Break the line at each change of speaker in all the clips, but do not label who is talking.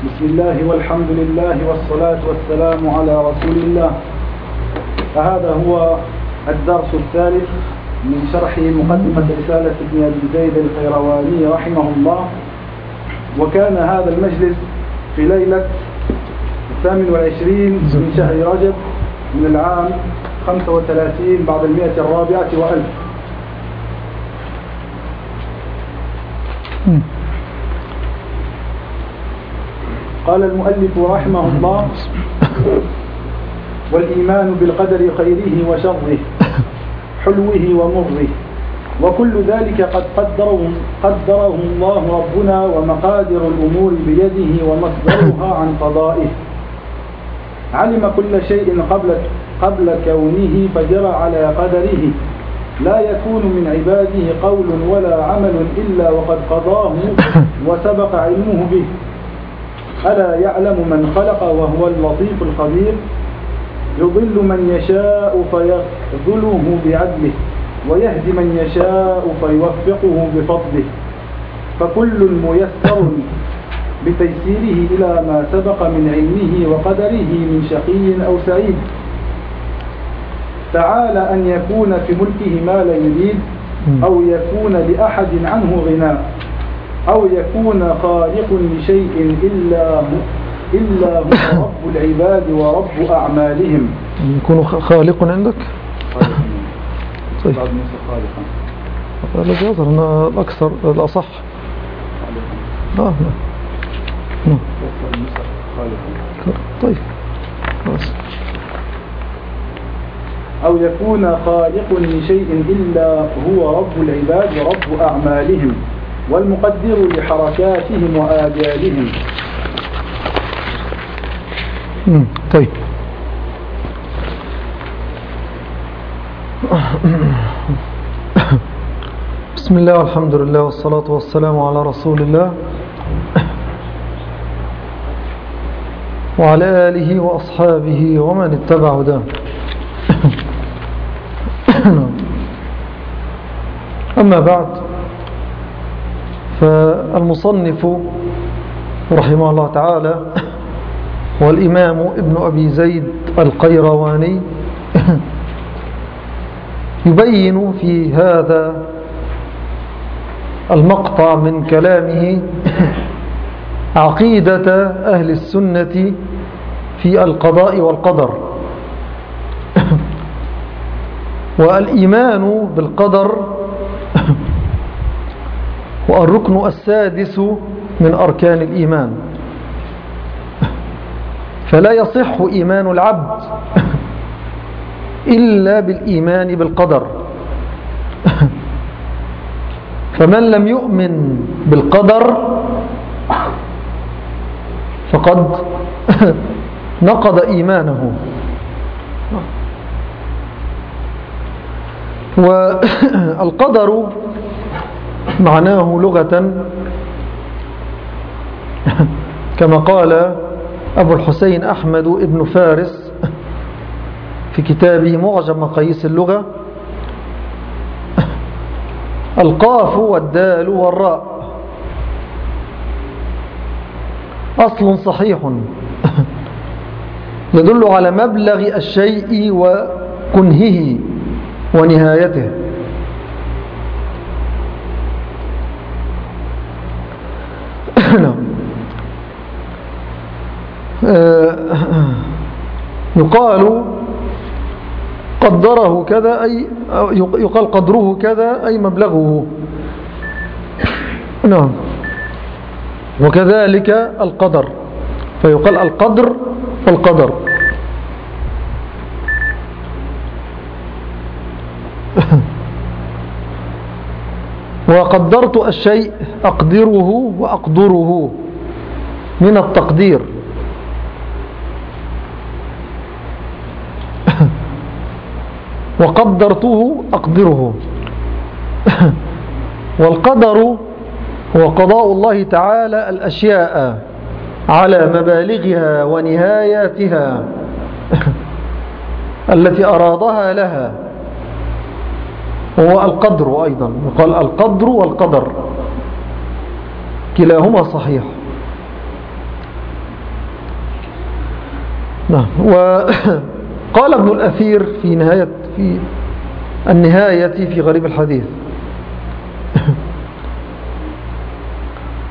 بسم الله والحمد لله والصلاة والسلام على رسول الله فهذا هو الدرس الثالث من شرح مقدمة رسالة ابن أبي زيد القيرواني رحمه الله وكان هذا المجلس في ليلة الثامن والعشرين من شهر رجب من العام 35 بعد المئة الرابعة وألف قال المؤلف رحمه الله والإيمان بالقدر خيره وشره حلوه ومره وكل ذلك قد قدره, قدره الله ربنا ومقادر الأمور بيده ومصدرها عن قضائه علم كل شيء قبل, قبل كونه فجرى على قدره لا يكون من عباده قول ولا عمل إلا وقد قضاه وسبق علمه به ألا يعلم من خلق وهو اللطيف الخبير يضل من يشاء فيخذله بعدله ويهدي من يشاء فيوفقه بفضله فكل ميسر بتيسيره إلى ما سبق من علمه وقدره من شقي أو سعيد تعالى أن يكون في ملكه ما لا يريد أو يكون لأحد عنه غناء أو يكون خالق لشيء إلا إلا هو رب العباد ورب أعمالهم
يكون خالق عندك؟ طيب لا يظهر أنا الأكثر الأصح آه نعم.
نعم طيب خلاص أو يكون خالق لشيء إلا هو رب العباد ورب أعمالهم والمقدر لحركاتهم وآجالهم
طيب بسم الله والحمد لله والصلاة والسلام على رسول الله وعلى آله وأصحابه ومن اتبع هداه نعم. أما بعد فالمصنف رحمه الله تعالى والإمام ابن أبي زيد القيرواني يبين في هذا المقطع من كلامه عقيدة أهل السنة في القضاء والقدر والإيمان بالقدر والركن السادس من أركان الإيمان فلا يصح إيمان العبد إلا بالإيمان بالقدر فمن لم يؤمن بالقدر فقد نقض إيمانه والقدر معناه لغة كما قال أبو الحسين أحمد ابن فارس في كتابه معجم مقاييس اللغة القاف والدال والراء أصل صحيح يدل على مبلغ الشيء وكنهه ونهايته آه، يقال قدره كذا أي يقال قدره كذا أي مبلغه نعم وكذلك القدر فيقال القدر والقدر وقدرت الشيء أقدره وأقدره من التقدير وقدرته أقدره والقدر هو قضاء الله تعالى الأشياء على مبالغها ونهاياتها التي أرادها لها هو القدر أيضا قال القدر والقدر كلاهما صحيح نعم وقال ابن الأثير في نهاية في النهاية في غريب الحديث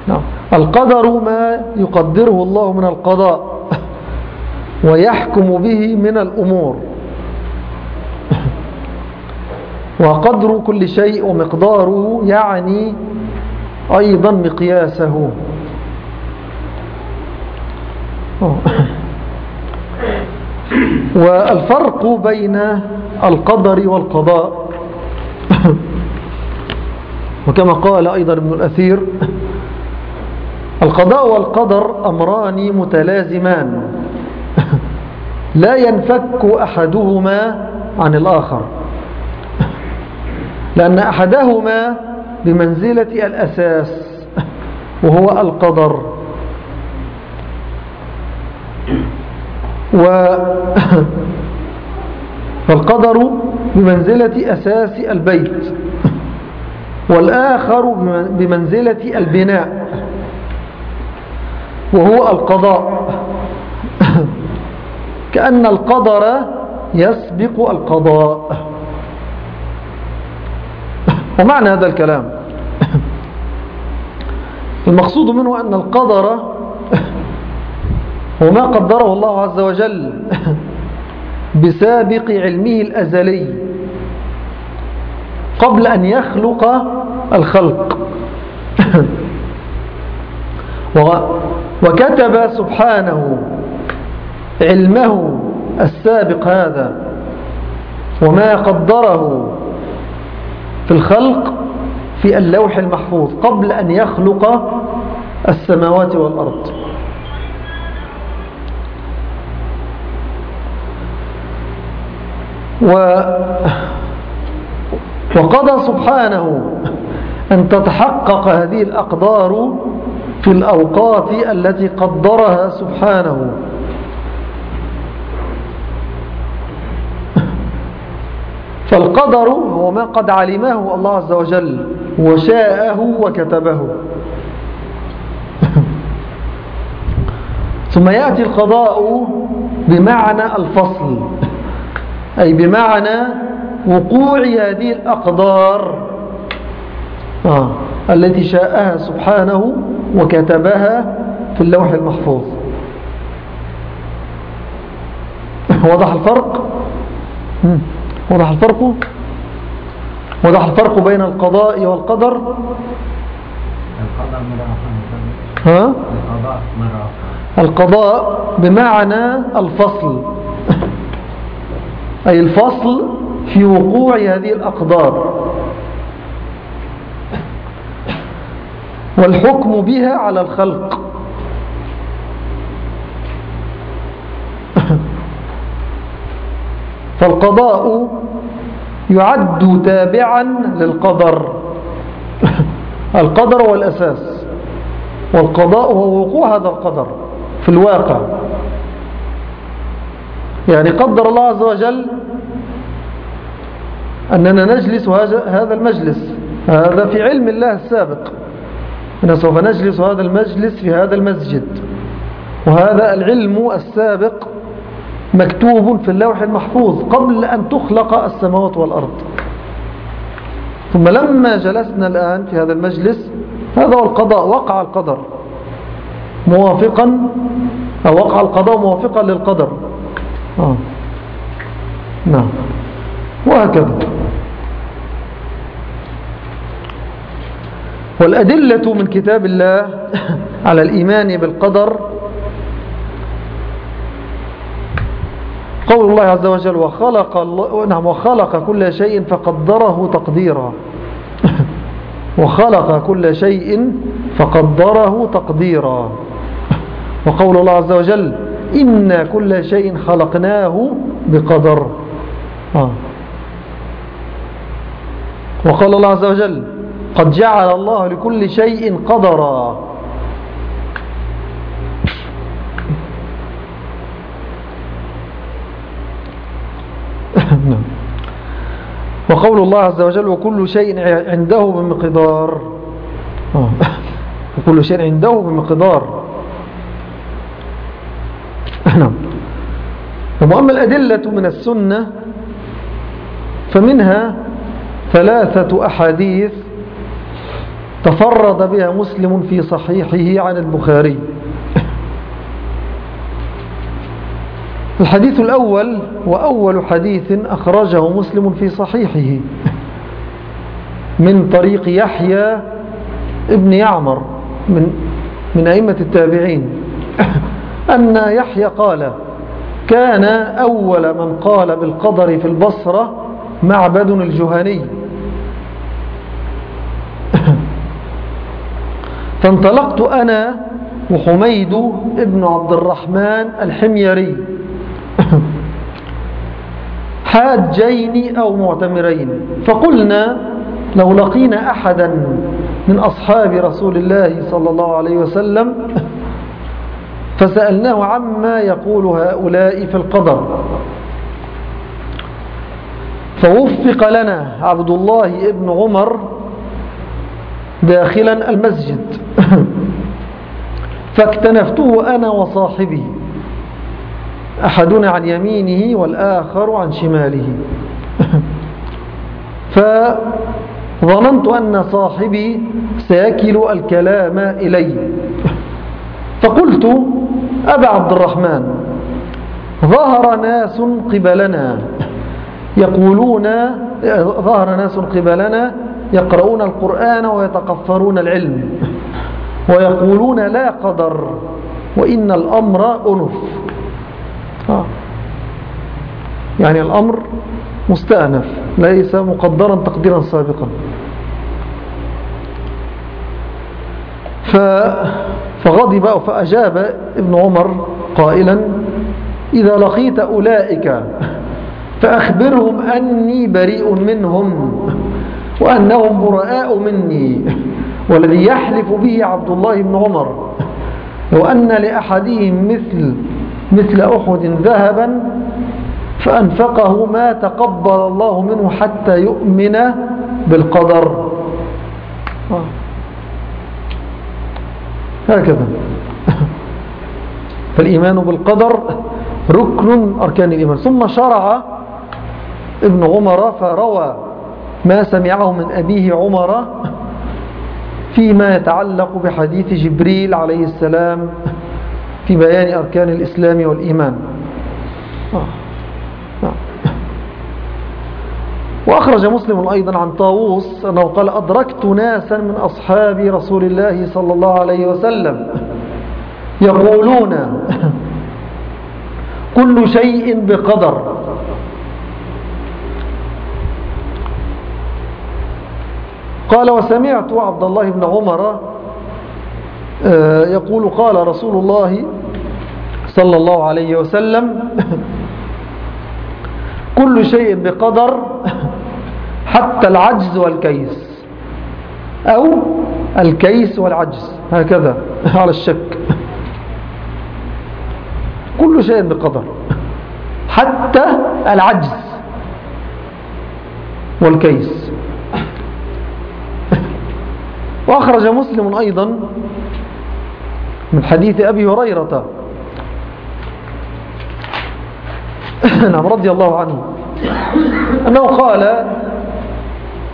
نعم. القدر ما يقدره الله من القضاء ويحكم به من الأمور وقدر كل شيء ومقداره يعني أيضا مقياسه والفرق بين القدر والقضاء وكما قال أيضا ابن الأثير القضاء والقدر أمران متلازمان لا ينفك أحدهما عن الآخر لأن أحدهما بمنزلة الأساس وهو القدر و فالقدر بمنزلة أساس البيت والآخر بمنزلة البناء وهو القضاء كأن القدر يسبق القضاء ومعنى هذا الكلام المقصود منه أن القدر هو ما قدره الله عز وجل بسابق علمه الأزلي قبل أن يخلق الخلق وكتب سبحانه علمه السابق هذا وما قدره في الخلق في اللوح المحفوظ قبل أن يخلق السماوات والأرض و وقضى سبحانه أن تتحقق هذه الأقدار في الأوقات التي قدرها سبحانه فالقدر هو ما قد علمه الله عز وجل وشاءه وكتبه ثم يأتي القضاء بمعنى الفصل أي بمعنى وقوع هذه الأقدار آه. التي شاءها سبحانه وكتبها في اللوح المحفوظ وضح الفرق وضح الفرق وضح الفرق بين القضاء
والقدر القضاء القضاء بمعنى الفصل
أي الفصل في وقوع هذه الأقدار والحكم بها على الخلق فالقضاء يعد تابعا للقدر القدر والأساس والقضاء هو وقوع هذا القدر في الواقع يعني قدر الله عز وجل أننا نجلس هذا المجلس هذا في علم الله السابق أننا سوف نجلس هذا المجلس في هذا المسجد وهذا العلم السابق مكتوب في اللوح المحفوظ قبل أن تخلق السماوات والأرض ثم لما جلسنا الآن في هذا المجلس هذا هو القضاء وقع القدر موافقا أو وقع القضاء موافقا للقدر
آه. نعم
وهكذا والأدلة من كتاب الله على الإيمان بالقدر قول الله عز وجل وخلق, الله نعم وخلق كل شيء فقدره تقديرا وخلق كل شيء فقدره تقديرا وقول الله عز وجل إنا كل شيء خلقناه بقدر آه. وقال الله عز وجل قد جعل الله لكل شيء قدرا نعم. وقول الله عز وجل وكل شيء عنده بمقدار آه. وكل شيء عنده بمقدار وأما أما الأدلة من السنة فمنها ثلاثة أحاديث تفرد بها مسلم في صحيحه عن البخاري الحديث الأول وأول حديث أخرجه مسلم في صحيحه من طريق يحيى ابن يعمر من, من أئمة التابعين أن يحيى قال كان أول من قال بالقدر في البصرة معبد الجهني فانطلقت أنا وحميد ابن عبد الرحمن الحميري حاجين أو معتمرين فقلنا لو لقينا أحدا من أصحاب رسول الله صلى الله عليه وسلم فسألناه عما يقول هؤلاء في القدر فوفق لنا عبد الله ابن عمر داخلا المسجد فاكتنفته أنا وصاحبي أحدنا عن يمينه والآخر عن شماله فظننت أن صاحبي سيكل الكلام إلي فقلت أبا عبد الرحمن ظهر ناس قبلنا يقولون ظهر ناس قبلنا يقرؤون القرآن ويتقفرون العلم ويقولون لا قدر وإن الأمر أنف آه. يعني الأمر مستأنف ليس مقدرا تقديرا سابقا ف فغضب فأجاب ابن عمر قائلا إذا لقيت أولئك فأخبرهم أني بريء منهم وأنهم براء مني والذي يحلف به عبد الله بن عمر لو أن لأحدهم مثل مثل أحد ذهبا فأنفقه ما تقبل الله منه حتى يؤمن بالقدر هكذا فالإيمان بالقدر ركن من أركان الإيمان ثم شرع ابن عمر فروى ما سمعه من أبيه عمر فيما يتعلق بحديث جبريل عليه السلام في بيان أركان الإسلام والإيمان آه. وأخرج مسلم أيضا عن طاووس أنه قال أدركت ناسا من أصحاب رسول الله صلى الله عليه وسلم يقولون كل شيء بقدر قال وسمعت عبد الله بن عمر آه، يقول قال رسول الله صلى الله عليه وسلم كل شيء بقدر حتى العجز والكيس أو الكيس والعجز هكذا على الشك كل شيء بقدر
حتى العجز
والكيس وأخرج مسلم أيضا من حديث أبي هريرة نعم رضي الله عنه أنه قال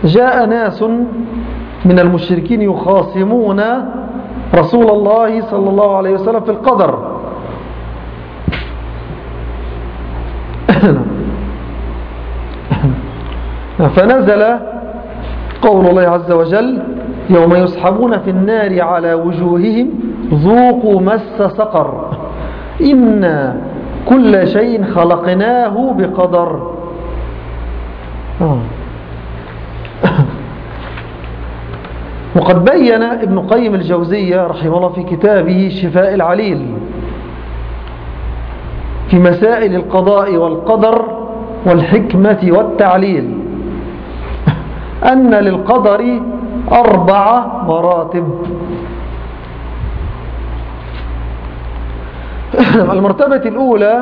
جاء ناس من المشركين يخاصمون رسول الله صلى الله عليه وسلم في القدر فنزل قول الله عز وجل يوم يسحبون في النار على وجوههم ذوقوا مس سقر إنا كل شيء خلقناه بقدر آه. وقد بين ابن قيم الجوزية رحمه الله في كتابه شفاء العليل في مسائل القضاء والقدر والحكمة والتعليل أن للقدر أربع مراتب المرتبة الأولى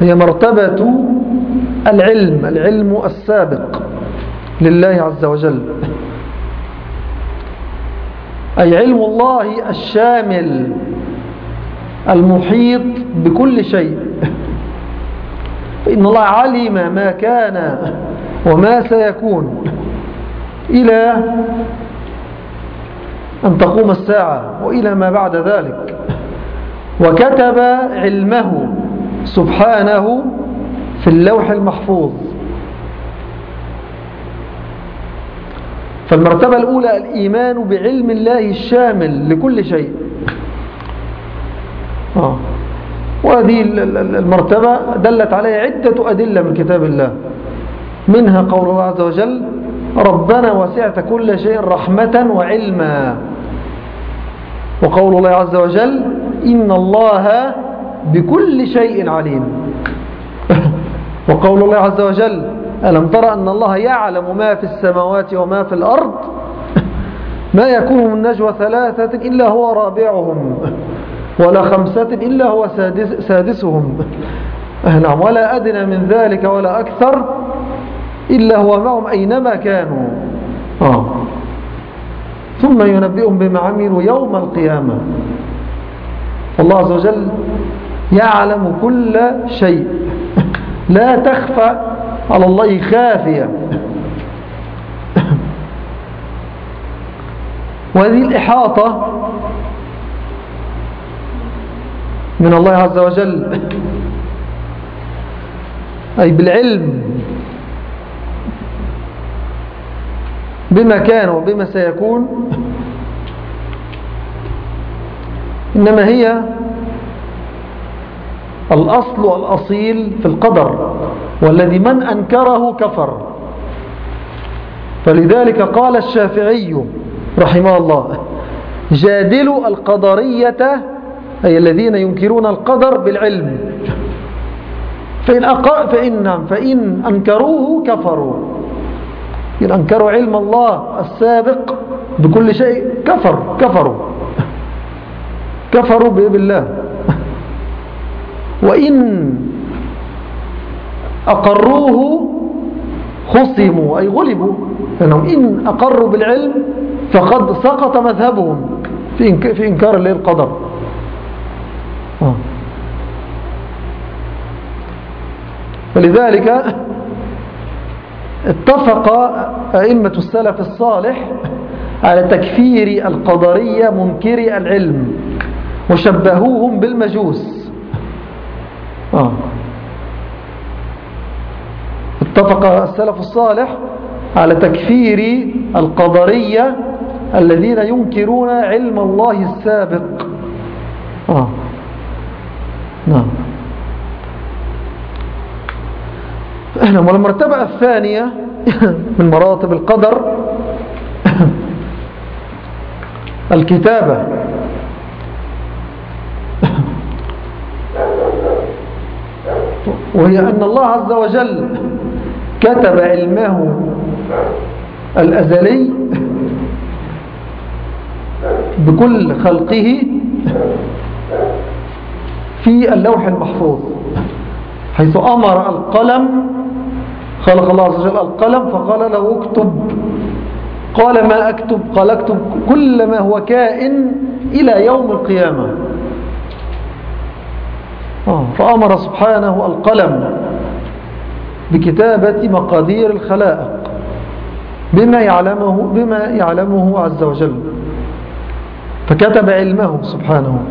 هي مرتبة العلم العلم السابق لله عز وجل أي علم الله الشامل المحيط بكل شيء فإن الله علم ما كان وما سيكون إلى أن تقوم الساعة وإلى ما بعد ذلك وكتب علمه سبحانه في اللوح المحفوظ فالمرتبة الأولى الإيمان بعلم الله الشامل لكل شيء آه.
وهذه المرتبة
دلت عليها عدة أدلة من كتاب الله منها قول الله عز وجل ربنا وسعت كل شيء رحمة وعلما وقول الله عز وجل إن الله بكل شيء عليم وقول الله عز وجل ألم ترى أن الله يعلم ما في السماوات وما في الأرض ما يكون من نجوى ثلاثة إلا هو رابعهم ولا خمسة إلا هو سادس سادسهم أه، نعم ولا أدنى من ذلك ولا أكثر إلا هو معهم أينما كانوا آه. ثم ينبئهم بما عملوا يوم القيامة الله عز وجل يعلم كل شيء لا تخفى على الله خافية وهذه الإحاطة من الله عز وجل أي بالعلم بما كان وبما سيكون إنما هي الأصل والأصيل في القدر والذي من أنكره كفر فلذلك قال الشافعي رحمه الله جادلوا القدرية أي الذين ينكرون القدر بالعلم فإن, فإن, فإن أنكروه كفروا إن أنكروا علم الله السابق
بكل شيء كفر كفروا
كفروا بالله وإن أقروه خصموا أي غلبوا لأنهم إن أقروا بالعلم فقد سقط مذهبهم في إنكار الليل القدر آه. فلذلك اتفق أئمة السلف الصالح على تكفير القدرية منكري العلم وشبهوهم بالمجوس آه. اتفق السلف الصالح على تكفير القدرية الذين ينكرون علم الله السابق
آه. نعم
نعم والمرتبة الثانية من مراتب القدر الكتابة وهي أن الله عز وجل كتب علمه الأزلي بكل خلقه في اللوح المحفوظ حيث أمر القلم خلق الله عز وجل القلم فقال له اكتب قال ما أكتب قال اكتب كل ما هو كائن إلى يوم القيامة آه. فأمر سبحانه القلم بكتابة مقادير الخلائق بما يعلمه, بما يعلمه عز وجل فكتب علمه سبحانه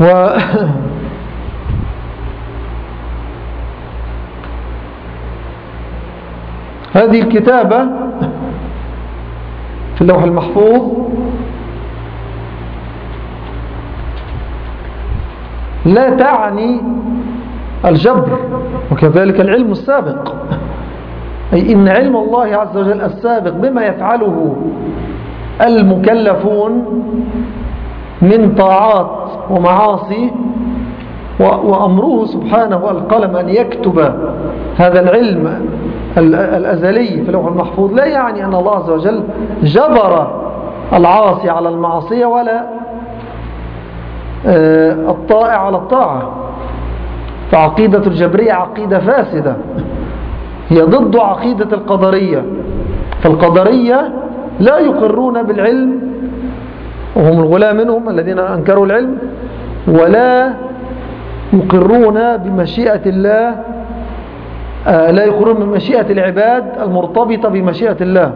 و هذه الكتابة في اللوح المحفوظ لا تعني الجبر وكذلك العلم السابق أي إن علم الله عز وجل السابق بما يفعله المكلفون من طاعات ومعاصي وأمره سبحانه القلم أن يكتب هذا العلم الأزلي في لوح المحفوظ لا يعني أن الله عز وجل جبر العاصي على المعصية ولا آه، الطائع على الطاعة فعقيدة الجبرية عقيدة فاسدة هي ضد عقيدة القدرية فالقدرية لا يقرون بالعلم وهم الغلاة منهم الذين أنكروا العلم ولا يقرون بمشيئة الله آه، لا يقرون بمشيئة العباد المرتبطة بمشيئة الله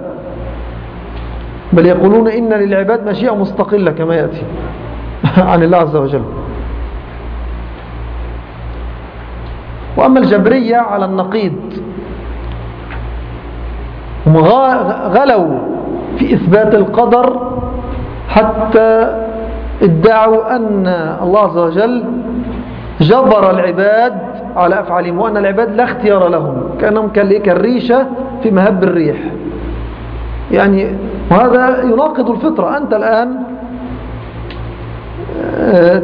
بل يقولون إن للعباد مشيئة مستقلة كما يأتي عن الله عز وجل وأما الجبرية على النقيض هم غلوا في إثبات القدر حتى ادعوا أن الله عز وجل جبر العباد على أفعالهم وأن العباد لا اختيار لهم كأنهم كالريشة في مهب الريح يعني وهذا يناقض الفطرة أنت الآن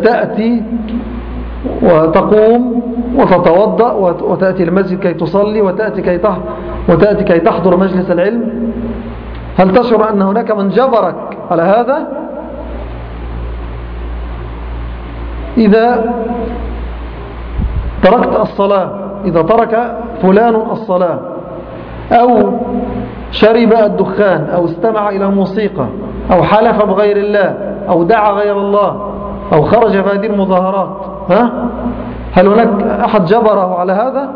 تأتي وتقوم وتتوضأ وتأتي المسجد كي تصلي وتأتي كي, وتأتي كي تحضر مجلس العلم هل تشعر أن هناك من جبرك على هذا إذا تركت الصلاة إذا ترك فلان الصلاة أو شرب الدخان أو استمع إلى موسيقى أو حلف بغير الله أو دعا غير الله أو خرج في هذه المظاهرات ها؟ هل هناك أحد جبره على هذا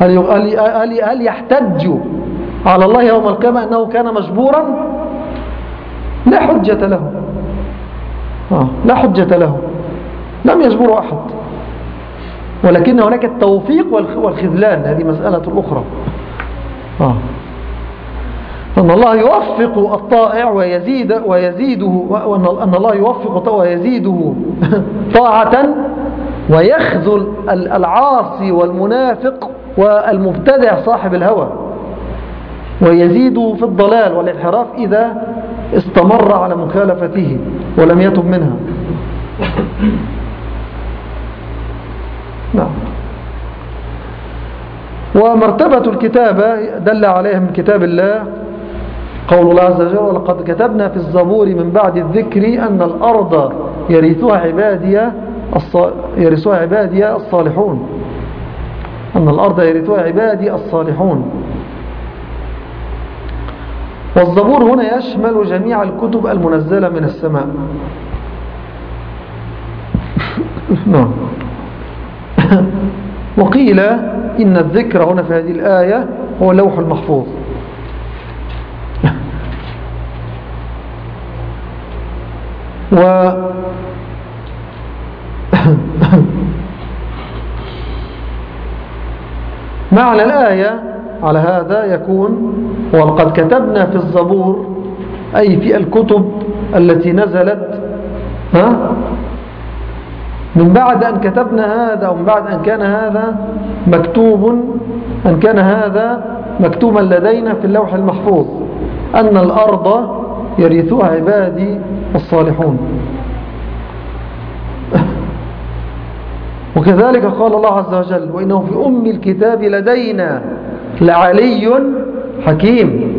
هل, هل, هل, هل يحتج على الله يوم القيامة أنه كان مجبورا لا حجة له آه، لا حجة له لم يجبره أحد ولكن هناك التوفيق والخذلان هذه مسألة
أخرى آه.
أن الله يوفق الطائع ويزيد ويزيده وأن الله يوفق ويزيده طاعة ويخذل العاصي والمنافق والمبتدع صاحب الهوى ويزيده في الضلال والانحراف إذا استمر على مخالفته ولم يتب منها نعم ومرتبة الكتابة دل عليها من كتاب الله قول الله عز وجل ولقد كتبنا في الزبور من بعد الذكر أن الأرض يرثها عبادي يرثها عبادي الصالحون أن الأرض يرثها عبادي الصالحون والزبور هنا يشمل جميع الكتب المنزلة من السماء
نعم
وقيل إن الذكر هنا في هذه الآية هو لوح المحفوظ و معنى الآية على هذا يكون وقد كتبنا في الزبور أي في الكتب التي نزلت ها من بعد أن كتبنا هذا ومن بعد أن كان هذا مكتوب أن كان هذا مكتوبا لدينا في اللوح المحفوظ أن الأرض يرثها عبادي الصالحون وكذلك قال الله عز وجل وإنه في أم الكتاب لدينا لعلي حكيم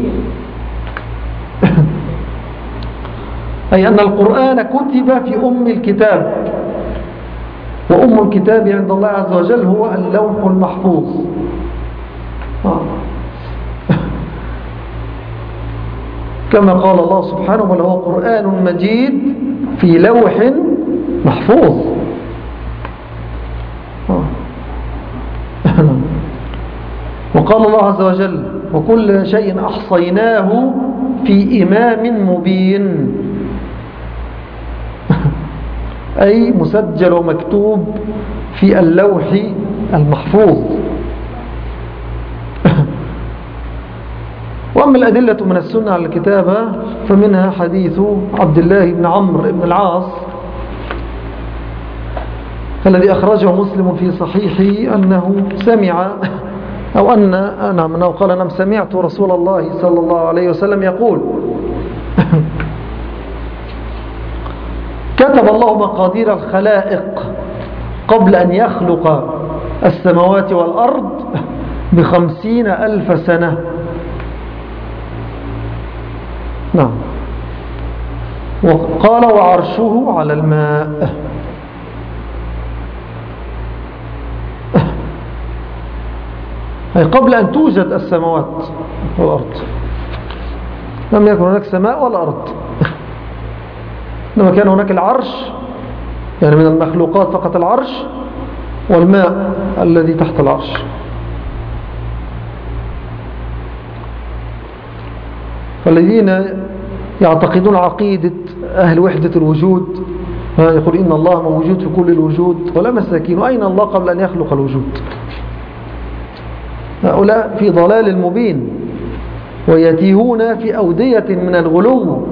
أي أن القرآن كتب في أم الكتاب وأم الكتاب عند الله عز وجل هو اللوح المحفوظ آه. كما قال الله سبحانه بل هو قرآن مجيد في لوح محفوظ وقال الله عز وجل وكل شيء أحصيناه في إمام مبين أي مسجل ومكتوب في اللوح المحفوظ وأما الأدلة من السنة على الكتابة فمنها حديث عبد الله بن عمرو بن العاص الذي أخرجه مسلم في صحيحه أنه سمع أو أن نعم أنه قال نعم سمعت رسول الله صلى الله عليه وسلم يقول كتب الله مقادير الخلائق قبل أن يخلق السماوات والأرض بخمسين ألف سنة نعم وقال وعرشه على الماء أي قبل أن توجد السماوات والأرض لم يكن هناك سماء ولا أرض لما كان هناك العرش يعني من المخلوقات فقط العرش والماء الذي تحت العرش فالذين يعتقدون عقيدة أهل وحدة الوجود يقول إن الله موجود في كل الوجود ولا مساكين وأين الله قبل أن يخلق الوجود هؤلاء في ضلال مبين ويتيهون في أودية من الغلو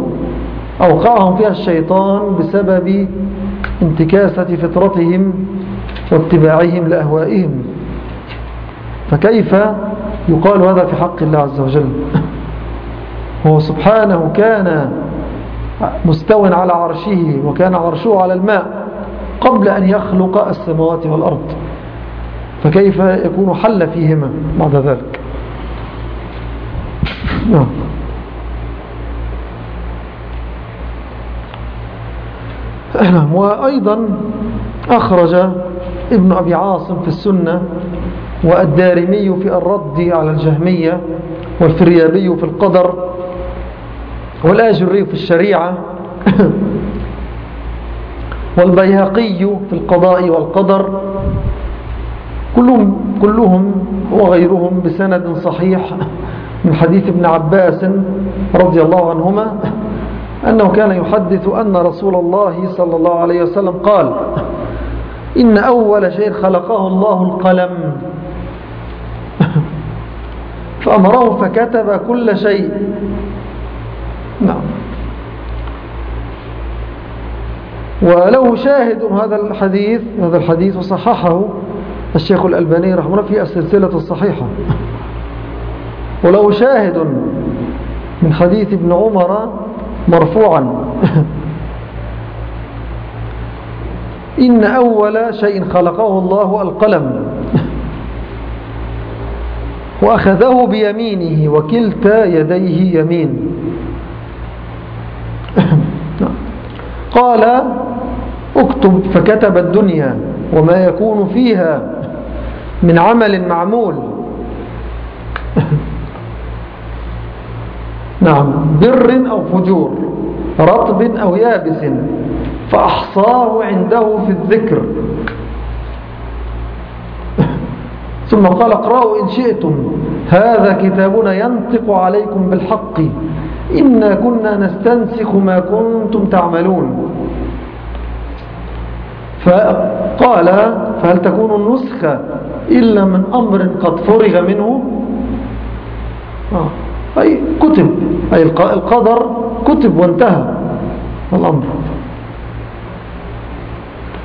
أوقعهم فيها الشيطان بسبب انتكاسة فطرتهم واتباعهم لأهوائهم فكيف يقال هذا في حق الله عز وجل؟ هو سبحانه كان مستوى على عرشه وكان عرشه على الماء قبل أن يخلق السماوات والأرض فكيف يكون حل فيهما بعد ذلك نعم, نعم. وأيضا أخرج ابن أبي عاصم في السنة والدارمي في الرد على الجهمية والفريابي في القدر والآجري في الشريعة والبيهقي في القضاء والقدر
كلهم, كلهم
وغيرهم بسند صحيح من حديث ابن عباس رضي الله عنهما أنه كان يحدث أن رسول الله صلى الله عليه وسلم قال إن أول شيء خلقه الله القلم فأمره فكتب كل شيء نعم وله شاهد هذا الحديث هذا الحديث وصححه الشيخ الألباني رحمه الله في السلسلة الصحيحة وله شاهد من حديث ابن عمر مرفوعا إن أول شيء خلقه الله القلم وأخذه بيمينه وكلتا يديه يمين قال اكتب فكتب الدنيا وما يكون فيها من عمل معمول
نعم
بر أو فجور رطب أو يابس فأحصاه عنده في الذكر ثم قال اقرأوا إن شئتم هذا كتابنا ينطق عليكم بالحق إنا كنا نستنسخ ما كنتم تعملون فقال فهل تكون النسخة إلا من أمر قد فرغ منه آه. أي كتب أي القدر كتب وانتهى الأمر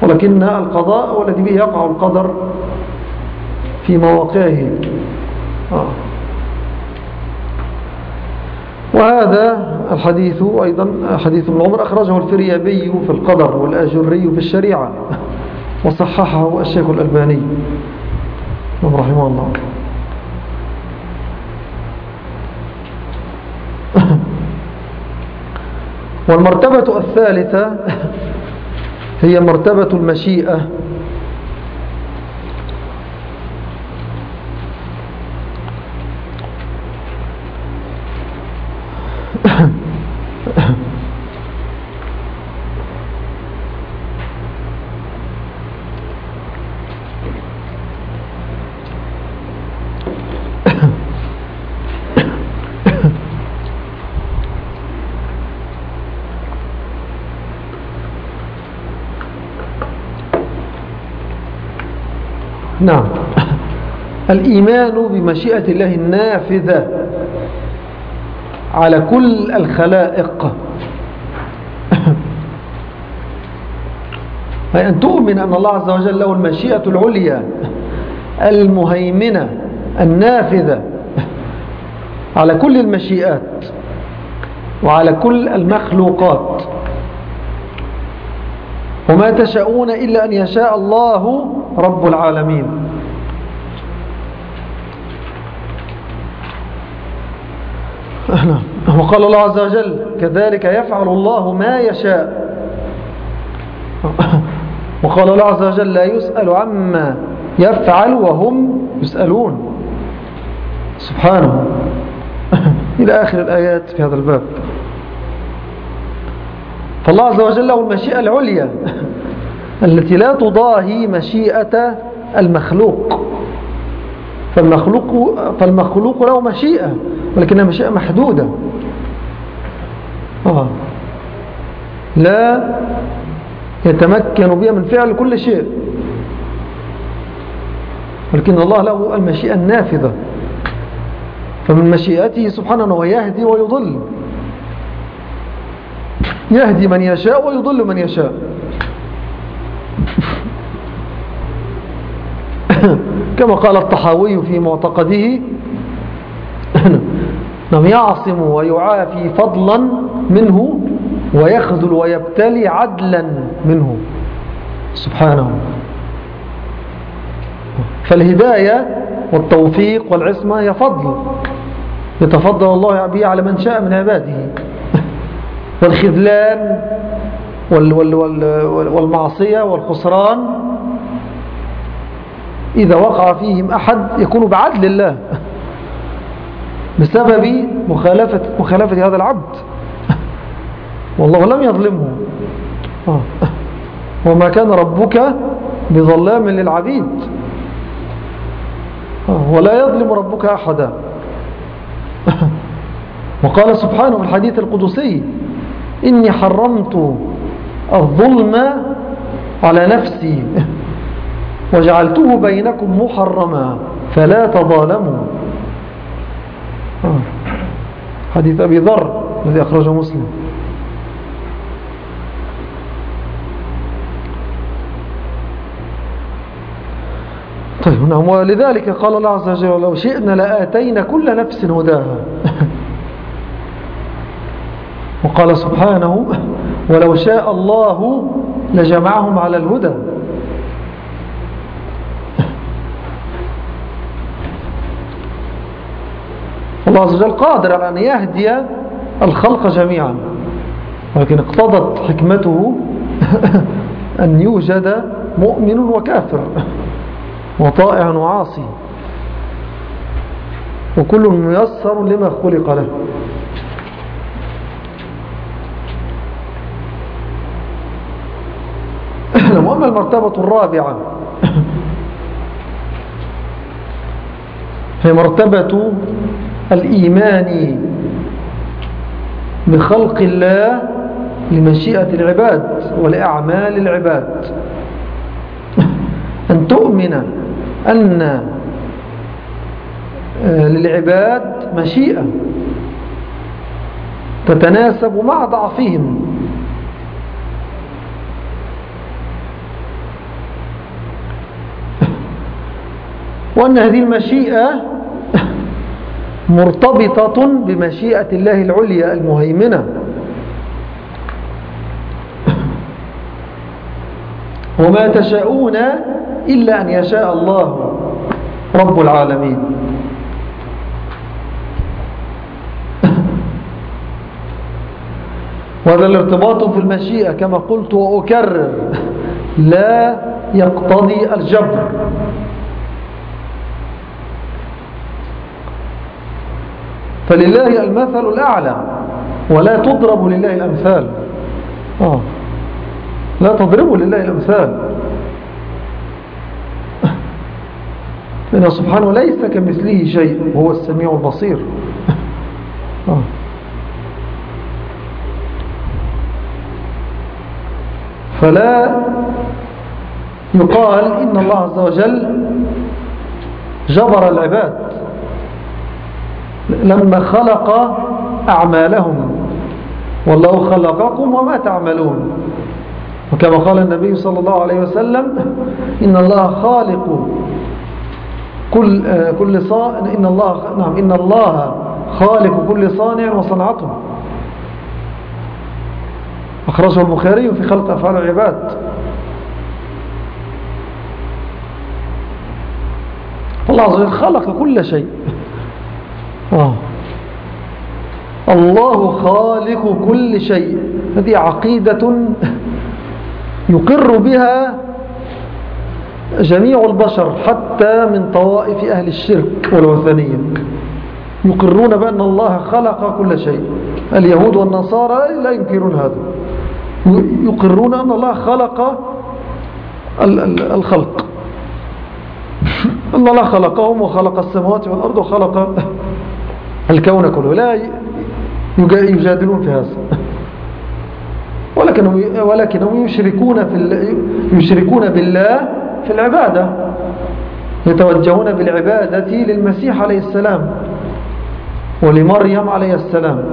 ولكن القضاء والذي به يقع القدر في مواقعه آه. وهذا الحديث أيضا حديث ابن عمر أخرجه الفريابي في القدر والآجري في الشريعة وصححه الشيخ الألباني نعم، رحمه الله والمرتبة الثالثة هي مرتبة المشيئة نعم الإيمان بمشيئة الله النافذة على كل الخلائق أي أن تؤمن أن الله عز وجل له المشيئة العليا المهيمنة النافذة على كل المشيئات وعلى كل المخلوقات وما تشاءون إلا أن يشاء الله رب العالمين وقال الله عز وجل كذلك يفعل الله ما يشاء وقال الله عز وجل لا يسأل عما يفعل وهم يسألون سبحانه إلى آخر الآيات في هذا الباب فالله عز وجل له المشيئة العليا التي لا تضاهي مشيئة المخلوق فالمخلوق, فالمخلوق له مشيئة ولكنها مشيئة محدودة آه. لا يتمكن بها من فعل كل شيء ولكن الله له المشيئة النافذة فمن مشيئته سبحانه ويهدي ويضل يهدي من يشاء ويضل من يشاء كما قال الطحاوي في معتقده نعم يعصم ويعافي فضلا منه ويخذل ويبتلي عدلا منه سبحانه فالهداية والتوفيق والعصمة هي فضل يتفضل الله به على من شاء من عباده والخذلان وال وال وال والمعصية والخسران إذا وقع فيهم أحد يكون بعدل الله بسبب مخالفة, مخالفة هذا العبد والله لم يظلمه وما كان ربك بظلام للعبيد ولا يظلم ربك أحدا وقال سبحانه في الحديث القدسي إني حرمت الظلم على نفسي وجعلته بينكم محرما فلا تظالموا حديث أبي ذر الذي أخرجه مسلم طيب نعم ولذلك قال الله عز وجل لو شئنا لآتينا كل نفس هداها وقال سبحانه ولو شاء الله لجمعهم على الهدى الله عز وجل قادر على أن يهدي الخلق جميعا ولكن اقتضت حكمته أن يوجد مؤمن
وكافر
وطائع وعاصي وكل ميسر لما خلق له أما المرتبة الرابعة هي مرتبة الإيمان بخلق الله لمشيئة العباد ولأعمال العباد أن تؤمن أن آه، للعباد مشيئة تتناسب مع ضعفهم وأن هذه المشيئة مرتبطة بمشيئة الله العليا المهيمنة وما تشاءون إلا أن يشاء الله رب العالمين وهذا الارتباط في المشيئة كما قلت وأكرر لا يقتضي الجبر فلله المثل الأعلى ولا تضرب لله الأمثال آه. لا تضربوا لله الأمثال فإن سبحانه ليس كمثله شيء وهو السميع البصير آه. فلا يقال إن الله عز وجل جبر العباد لما خلق أعمالهم والله خلقكم وما تعملون وكما قال النبي صلى الله عليه وسلم إن الله خالق كل كل صانع إن الله نعم إن الله خالق كل صانع وصنعته
أخرجه البخاري في خلق
أفعال العباد الله عز وجل خلق كل شيء آه. الله خالق كل شيء هذه عقيدة يقر بها جميع البشر حتى من طوائف أهل الشرك والوثنية يقرون بأن الله خلق كل شيء اليهود والنصارى لا ينكرون هذا يقرون أن الله خلق الخلق أن الله خلقهم وخلق السماوات والأرض وخلق الكون كله لا يجادلون في هذا ولكنهم ولكنهم يشركون في يشركون بالله في العبادة يتوجهون بالعبادة للمسيح عليه السلام ولمريم عليه السلام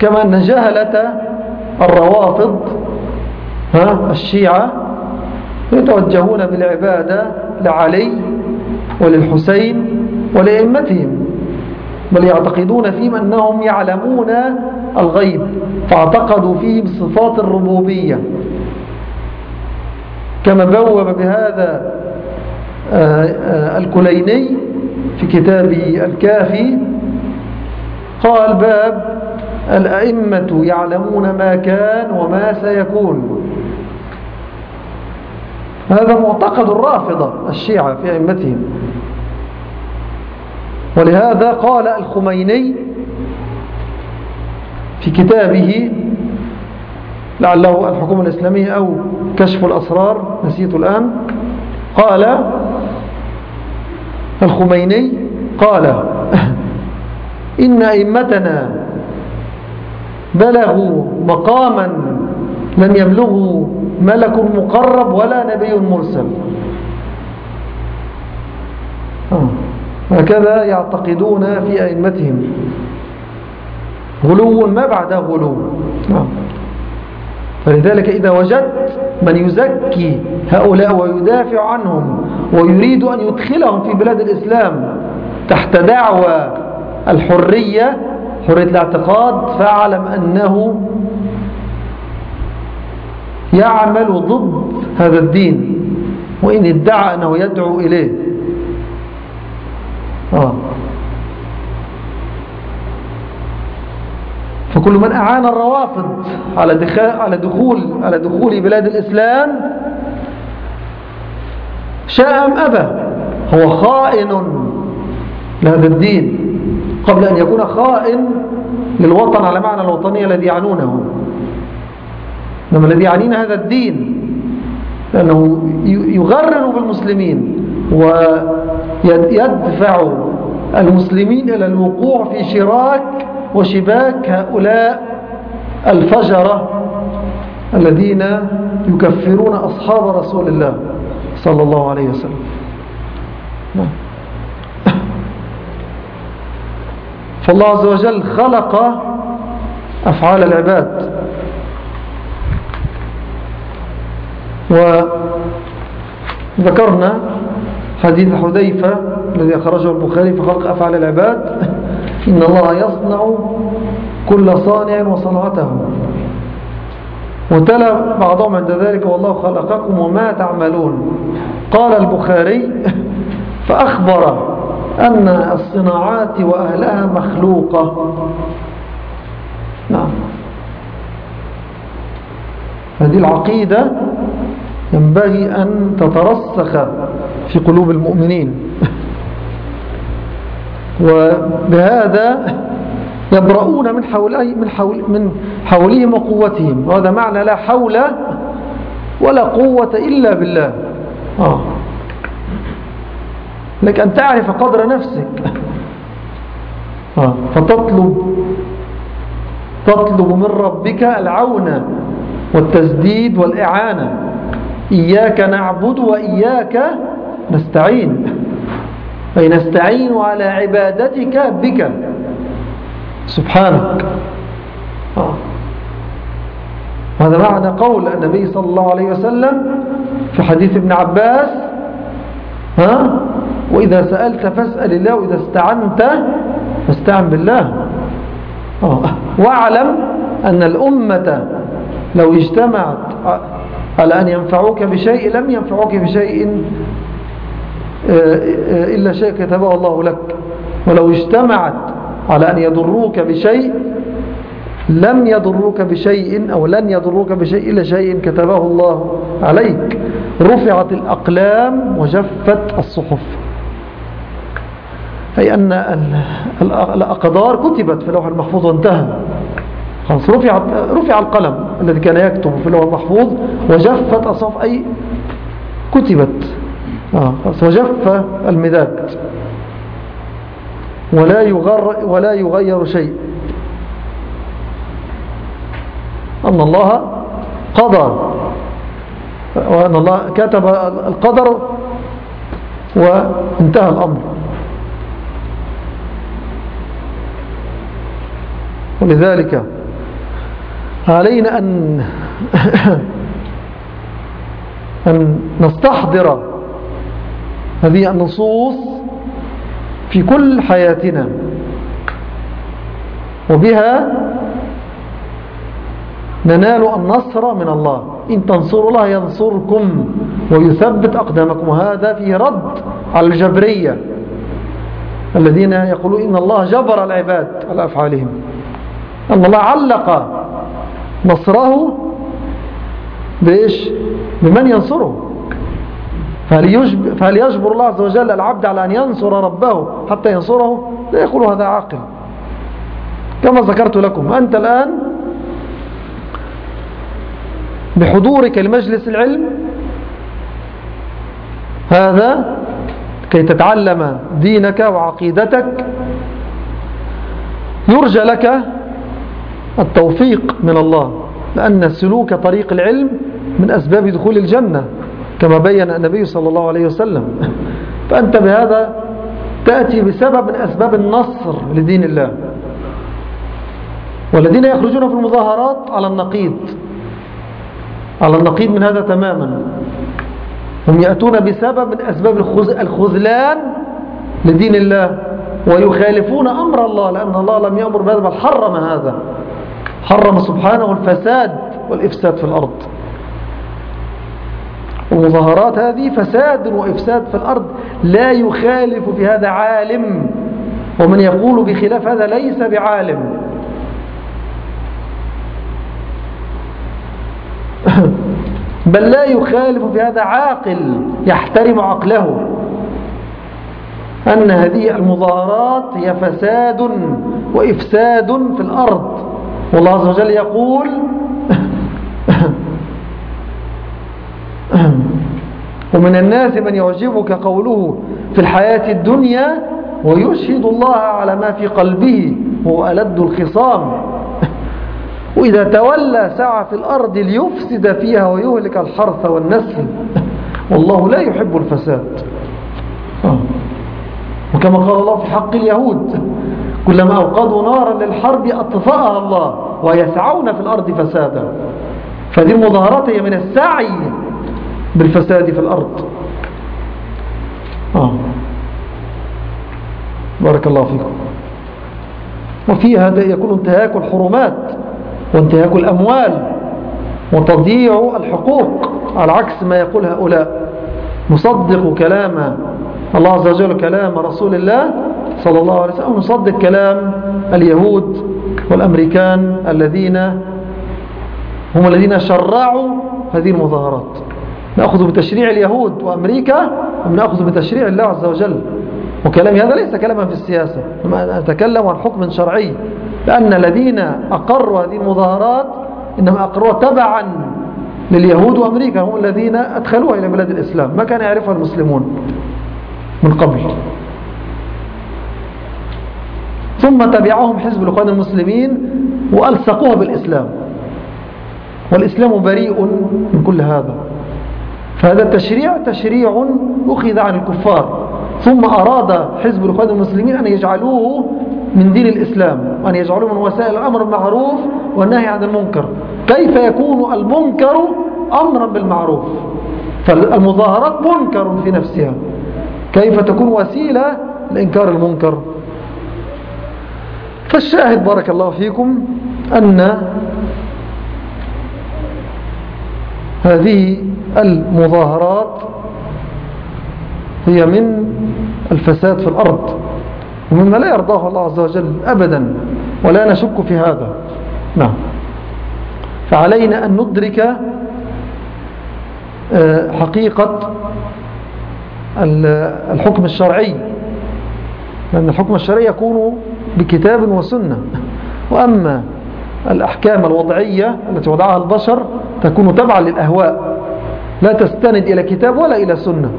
كما أن جهلة الروافض ها الشيعة يتوجهون بالعبادة لعلي وللحسين ولأئمتهم بل يعتقدون فيهم أنهم يعلمون الغيب فاعتقدوا فيه بصفات الربوبية كما بوب بهذا آه، آه، الكليني في كتابه الكافي قال باب الأئمة يعلمون ما كان وما سيكون هذا معتقد الرافضة الشيعة في أئمتهم ولهذا قال الخميني في كتابه لعله الحكومة الإسلامية أو كشف الأسرار نسيت الآن قال الخميني قال إن أئمتنا بلغوا مقاما لم يبلغه ملك مقرب ولا نبي مرسل آه. هكذا يعتقدون في أئمتهم غلو ما بعد غلو نعم فلذلك إذا وجدت من يزكي هؤلاء ويدافع عنهم ويريد أن يدخلهم في بلاد الإسلام تحت دعوة الحرية حرية الاعتقاد فاعلم أنه يعمل ضد هذا الدين وإن ادعى أنه يدعو إليه آه. فكل من أعان الروافض على دخول على دخول على دخول بلاد الإسلام شاء أم أبى هو خائن لهذا الدين قبل أن يكون خائن للوطن على معنى الوطنية الذي يعنونه إنما الذي يعنين هذا الدين لأنه يغرر بالمسلمين و يدفع المسلمين إلى الوقوع في شراك وشباك هؤلاء
الفجرة الذين يكفرون
أصحاب رسول الله صلى الله عليه وسلم نعم. فالله عز وجل خلق أفعال العباد وذكرنا حديث حذيفة الذي أخرجه البخاري في خلق أفعال العباد إن الله يصنع
كل صانع
وصنعته وتلا بعضهم عند ذلك والله خلقكم وما تعملون قال البخاري فأخبر أن الصناعات وأهلها مخلوقة نعم هذه العقيدة ينبغي أن تترسخ في قلوب المؤمنين وبهذا يبرؤون من حول من حول من حولهم وقوتهم وهذا معنى لا حول ولا قوة إلا بالله آه. لك أن تعرف قدر
نفسك آه. فتطلب
تطلب من ربك العون والتسديد والإعانة إياك نعبد وإياك نستعين أي نستعين على عبادتك بك سبحانك آه. هذا معنى قول النبي صلى الله عليه وسلم في حديث ابن عباس ها وإذا سألت فاسأل الله وإذا استعنت فاستعن بالله آه. واعلم أن الأمة لو اجتمعت على أن ينفعوك بشيء لم ينفعوك بشيء إلا شيء كتبه الله لك ولو اجتمعت على أن يضروك بشيء لم يضروك بشيء أو لن يضروك بشيء إلا شيء كتبه الله عليك رفعت الأقلام وجفت الصحف أي أن الأقدار كتبت في لوح المحفوظ وانتهى رفع, رفع القلم الذي كان يكتب في لوح المحفوظ وجفت الصحف أي كتبت آه. فجف المداد ولا يغر ولا يغير شيء أن الله قضى وأن الله كتب القدر
وانتهى الأمر
ولذلك علينا أن أن نستحضر هذه النصوص في كل حياتنا وبها ننال النصر من الله إن تنصروا الله ينصركم ويثبت أقدامكم وهذا فيه رد على الجبرية الذين يقولون إن الله جبر العباد على أفعالهم أن الله علق
نصره
بإيش بمن ينصره فهل يجبر الله عز وجل العبد على أن ينصر ربه حتى ينصره لا يقول هذا عاقل كما ذكرت لكم أنت الآن بحضورك لمجلس العلم هذا كي تتعلم دينك وعقيدتك يرجى لك التوفيق من الله لأن سلوك طريق العلم من أسباب دخول الجنة كما بين النبي صلى الله عليه وسلم فأنت بهذا تأتي بسبب من أسباب النصر لدين الله والذين يخرجون في المظاهرات على النقيض على النقيض من هذا تماما هم يأتون بسبب من أسباب الخذلان لدين الله ويخالفون أمر الله لأن الله لم يأمر بهذا بل حرم هذا حرم سبحانه الفساد والإفساد في الأرض المظاهرات هذه فساد وإفساد في الأرض لا يخالف في هذا عالم ومن يقول بخلاف هذا ليس بعالم بل لا يخالف في هذا عاقل يحترم عقله أن هذه المظاهرات هي فساد وإفساد في الأرض والله عز وجل يقول ومن الناس من يعجبك قوله في الحياة الدنيا ويشهد الله على ما في قلبه وهو ألد الخصام وإذا تولى سعى في الأرض ليفسد فيها ويهلك الحرث والنسل والله لا يحب الفساد وكما قال الله في حق اليهود كلما أوقدوا نارا للحرب أطفأها الله ويسعون في الأرض فسادا فهذه المظاهرات هي من السعي بالفساد في الأرض آه. بارك الله فيكم وفي هذا يكون انتهاك الحرمات وانتهاك الأموال وتضييع الحقوق على عكس ما يقول هؤلاء نصدق كلام الله عز وجل كلام رسول الله صلى الله عليه وسلم نصدق كلام اليهود والأمريكان الذين هم الذين شرعوا هذه المظاهرات نأخذ بتشريع اليهود وأمريكا ونأخذ بتشريع الله عز وجل وكلامي هذا ليس كلاما في السياسة أنا أتكلم عن حكم شرعي لأن الذين أقروا هذه المظاهرات إنما أقروا تبعا لليهود وأمريكا هم الذين أدخلوها إلى بلاد الإسلام ما كان يعرفها المسلمون من قبل ثم تبعهم حزب الإخوان المسلمين وألصقوها بالإسلام والإسلام بريء من كل هذا فهذا التشريع تشريع أخذ عن الكفار ثم أراد حزب الإخوان المسلمين أن يجعلوه من دين الإسلام وأن يجعلوه من وسائل الأمر المعروف والنهي عن المنكر كيف يكون المنكر أمرا بالمعروف فالمظاهرات منكر في نفسها كيف تكون وسيلة لإنكار المنكر فالشاهد بارك الله فيكم أن هذه المظاهرات هي من الفساد في الأرض ومما لا يرضاه الله عز وجل أبدا ولا نشك في هذا نعم فعلينا أن ندرك
آه، حقيقة
الحكم الشرعي لأن الحكم الشرعي يكون بكتاب وسنة وأما الأحكام الوضعية التي وضعها البشر تكون تبعا للأهواء لا تستند إلى كتاب ولا إلى سنة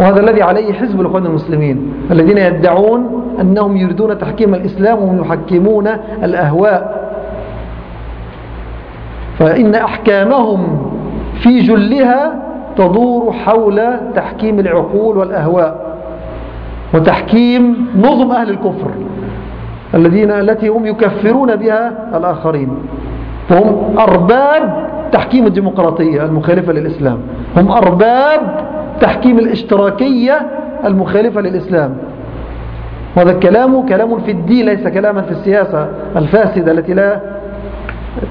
وهذا الذي عليه حزب الإخوان المسلمين الذين يدعون أنهم يريدون تحكيم الإسلام وهم يحكمون الأهواء فإن أحكامهم في جلها تدور حول تحكيم العقول والأهواء وتحكيم نظم أهل الكفر الذين التي هم يكفرون بها الآخرين هم أرباب تحكيم الديمقراطية المخالفة للإسلام هم أرباب تحكيم الاشتراكية المخالفة للإسلام وهذا الكلام كلام في الدين ليس كلاما في السياسة الفاسدة التي لا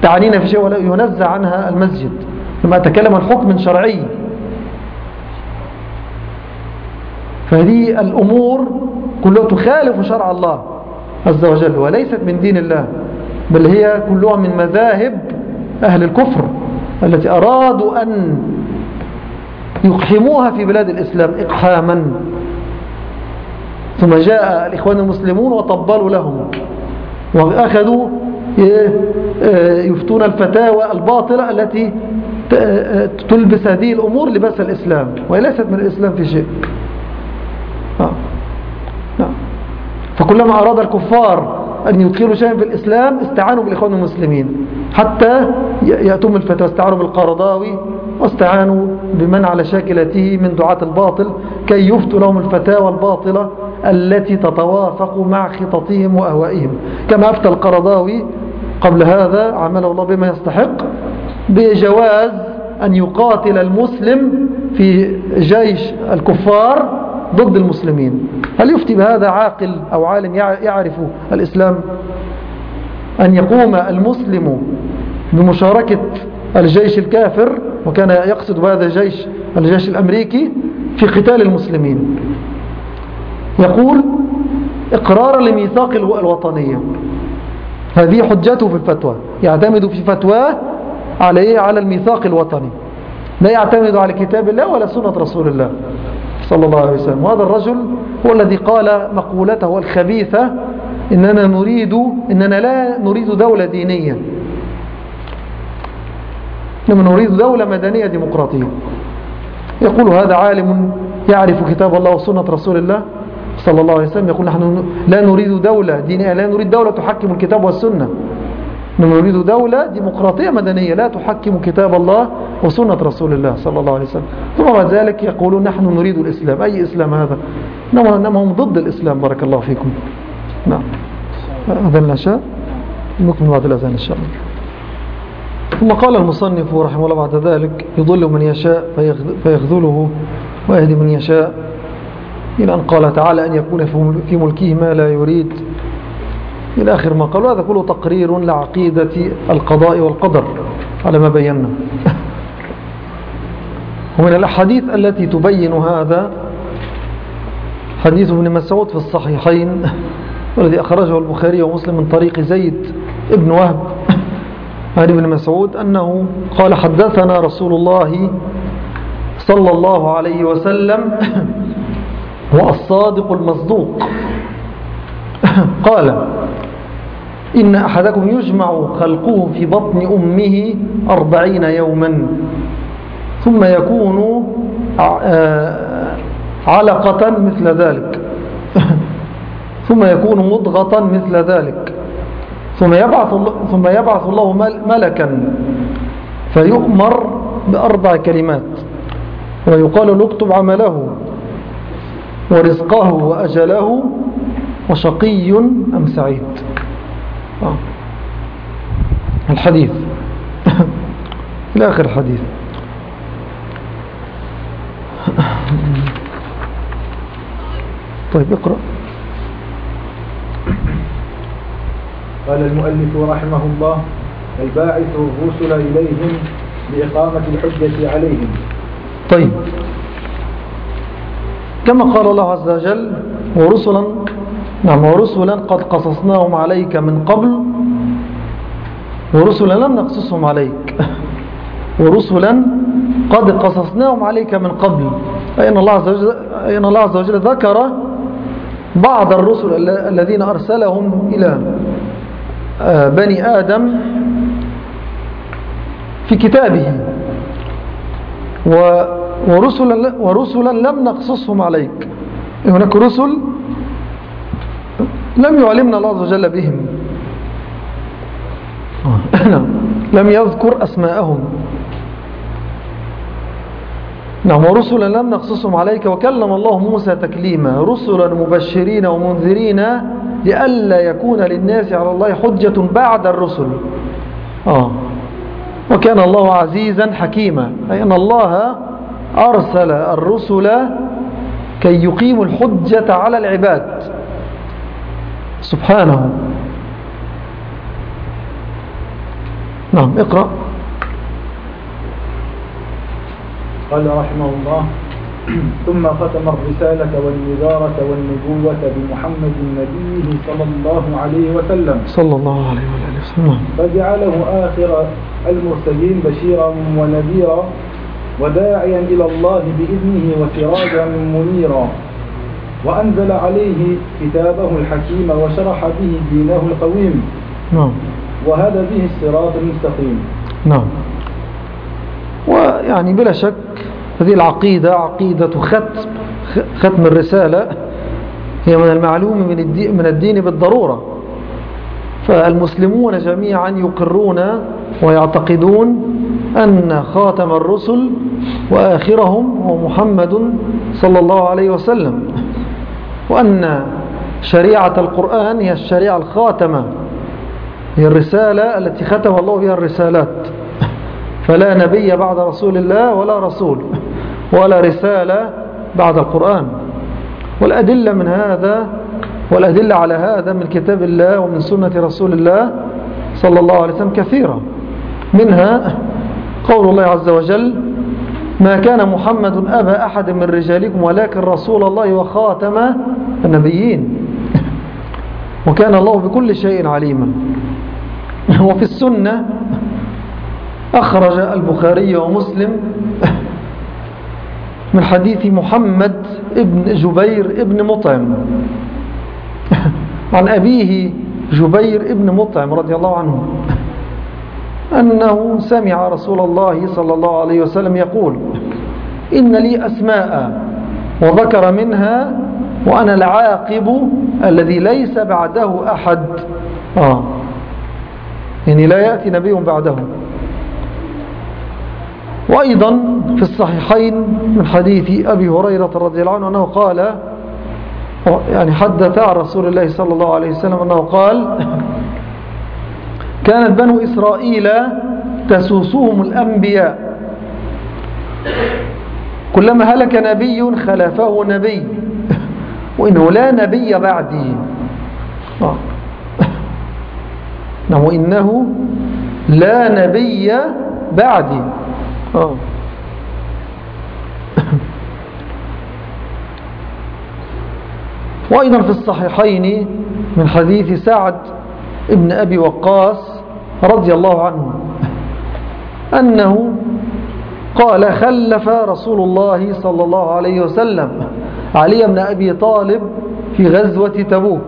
تعنينا في شيء ولا ينزع عنها المسجد لما أتكلم عن حكم شرعي فهذه الأمور كلها تخالف شرع الله عز وجل وليست من دين الله بل هي كلها من مذاهب أهل الكفر التي أرادوا أن يقحموها في بلاد الإسلام إقحاما ثم جاء الإخوان المسلمون وطبلوا لهم
وأخذوا
إيه، إيه، يفتون الفتاوى الباطلة التي إيه، تلبس هذه الأمور لباس الإسلام وهي ليست من الإسلام في شيء آه. آه. فكلما أراد الكفار أن يقيلوا شيئا في الإسلام استعانوا بالإخوان المسلمين حتى يأتم الفتوى استعانوا بالقرضاوي واستعانوا بمن على شاكلته من دعاة الباطل كي يفتوا لهم الفتاوى الباطلة التي تتوافق مع خططهم وأهوائهم كما أفتى القرضاوي قبل هذا عمله الله بما يستحق بجواز أن يقاتل المسلم في جيش الكفار ضد المسلمين هل يفتي بهذا عاقل أو عالم يعرف الإسلام أن يقوم المسلم بمشاركة الجيش الكافر وكان يقصد بهذا الجيش الجيش الأمريكي في قتال المسلمين يقول إقرار لميثاق الوطنية هذه حجته في الفتوى يعتمد في فتواه عليه على الميثاق الوطني لا يعتمد على كتاب الله ولا سنة رسول الله صلى الله عليه وسلم وهذا الرجل هو الذي قال مقولته الخبيثة إننا نريد إننا لا نريد دولة دينية إنما نريد دولة مدنية ديمقراطية يقول هذا عالم يعرف كتاب الله وسنة رسول الله صلى الله عليه وسلم يقول نحن لا نريد دولة دينية لا نريد دولة تحكم الكتاب والسنة نريد دولة ديمقراطية مدنية لا تحكم كتاب الله وسنة رسول الله صلى الله عليه وسلم ثم بعد ذلك يقولون نحن نريد الإسلام أي إسلام هذا إنما نعم، هم ضد الإسلام بارك الله فيكم نعم هذا النشاء نكمل بعد الأذان إن شاء الله ثم قال المصنف رحمه الله بعد ذلك يضل من يشاء فيخذله ويهدي من يشاء إلى أن قال تعالى أن يكون في ملكه ما لا يريد إلى آخر ما قالوا هذا كله تقرير لعقيدة القضاء والقدر على ما بينا ومن الأحاديث التي تبين هذا حديث ابن مسعود في الصحيحين والذي أخرجه البخاري ومسلم من طريق زيد ابن وهب عن ابن مسعود أنه قال حدثنا رسول الله صلى الله عليه وسلم هو الصادق المصدوق قال إن أحدكم يجمع خلقه في بطن أمه أربعين يوما ثم يكون علقة مثل ذلك ثم يكون مضغة مثل ذلك ثم يبعث الله, ثم يبعث الله ملكا فيؤمر بأربع كلمات ويقال له اكتب عمله ورزقه وأجله وشقي أم سعيد آه. الحديث إلى آخر الحديث طيب اقرأ
قال المؤلف رحمه الله الباعث الرسل إليهم لإقامة الحجة عليهم طيب
كما قال الله عز وجل ورسلا نعم ورسلا قد قصصناهم عليك من قبل ورسلا لم نقصصهم عليك ورسلا قد قصصناهم عليك من قبل أي أن الله عز وجل, أي أن الله عز وجل ذكر بعض الرسل الذين أرسلهم إلى آه، بني آدم في كتابه ورسلا, ورسلا لم نقصصهم عليك هناك رسل لم يعلمنا الله عز وجل بهم لم يذكر أسماءهم نعم ورسلا لم نقصصهم عليك وكلم الله موسى تكليما رسلا مبشرين ومنذرين لئلا يكون للناس على الله حجة بعد الرسل آه. وكان الله عزيزا حكيما أي أن الله أرسل الرسل كي يقيم الحجة على العباد سبحانه نعم اقرأ
قال رحمه الله ثم ختم الرسالة والنذارة والنبوة بمحمد نبيه صلى الله عليه وسلم صلى الله عليه وسلم نعم. فجعله آخر المرسلين بشيرا ونذيرا وداعيا إلى الله بإذنه وسراجا منيرا وأنزل عليه كتابه الحكيم وشرح به دينه القويم نعم وهذا به الصراط المستقيم
نعم ويعني بلا شك هذه العقيدة عقيدة ختم ختم الرسالة هي من المعلوم من الدين, من الدين بالضرورة فالمسلمون جميعا يقرون ويعتقدون أن خاتم الرسل وآخرهم هو محمد صلى الله عليه وسلم وأن شريعة القرآن هي الشريعة الخاتمة هي الرسالة التي ختم الله بها الرسالات فلا نبي بعد رسول الله ولا رسول ولا رسالة بعد القرآن والأدلة من هذا والأدلة على هذا من كتاب الله ومن سنة رسول الله صلى الله عليه وسلم كثيرة منها قول الله عز وجل ما كان محمد أبا أحد من رجالكم ولكن رسول الله وخاتم النبيين وكان الله بكل شيء عليما وفي السنة أخرج البخاري ومسلم من حديث محمد ابن جبير ابن مطعم عن أبيه جبير ابن مطعم رضي الله عنه أنه سمع رسول الله صلى الله عليه وسلم يقول إن لي أسماء وذكر منها وأنا العاقب الذي ليس بعده أحد آه يعني لا يأتي نبي بعده وأيضا في الصحيحين من حديث أبي هريرة رضي الله عنه أنه قال يعني حدث رسول الله صلى الله عليه وسلم أنه قال كانت بنو إسرائيل تسوسهم الأنبياء كلما هلك نبي خلفه نبي وإنه لا نبي بعدي وإنه لا نبي بعدي آه. آه. وأيضا في الصحيحين من حديث سعد ابن أبي وقاص رضي الله عنه أنه قال خلف رسول الله صلى الله عليه وسلم علي بن أبي طالب في غزوة تبوك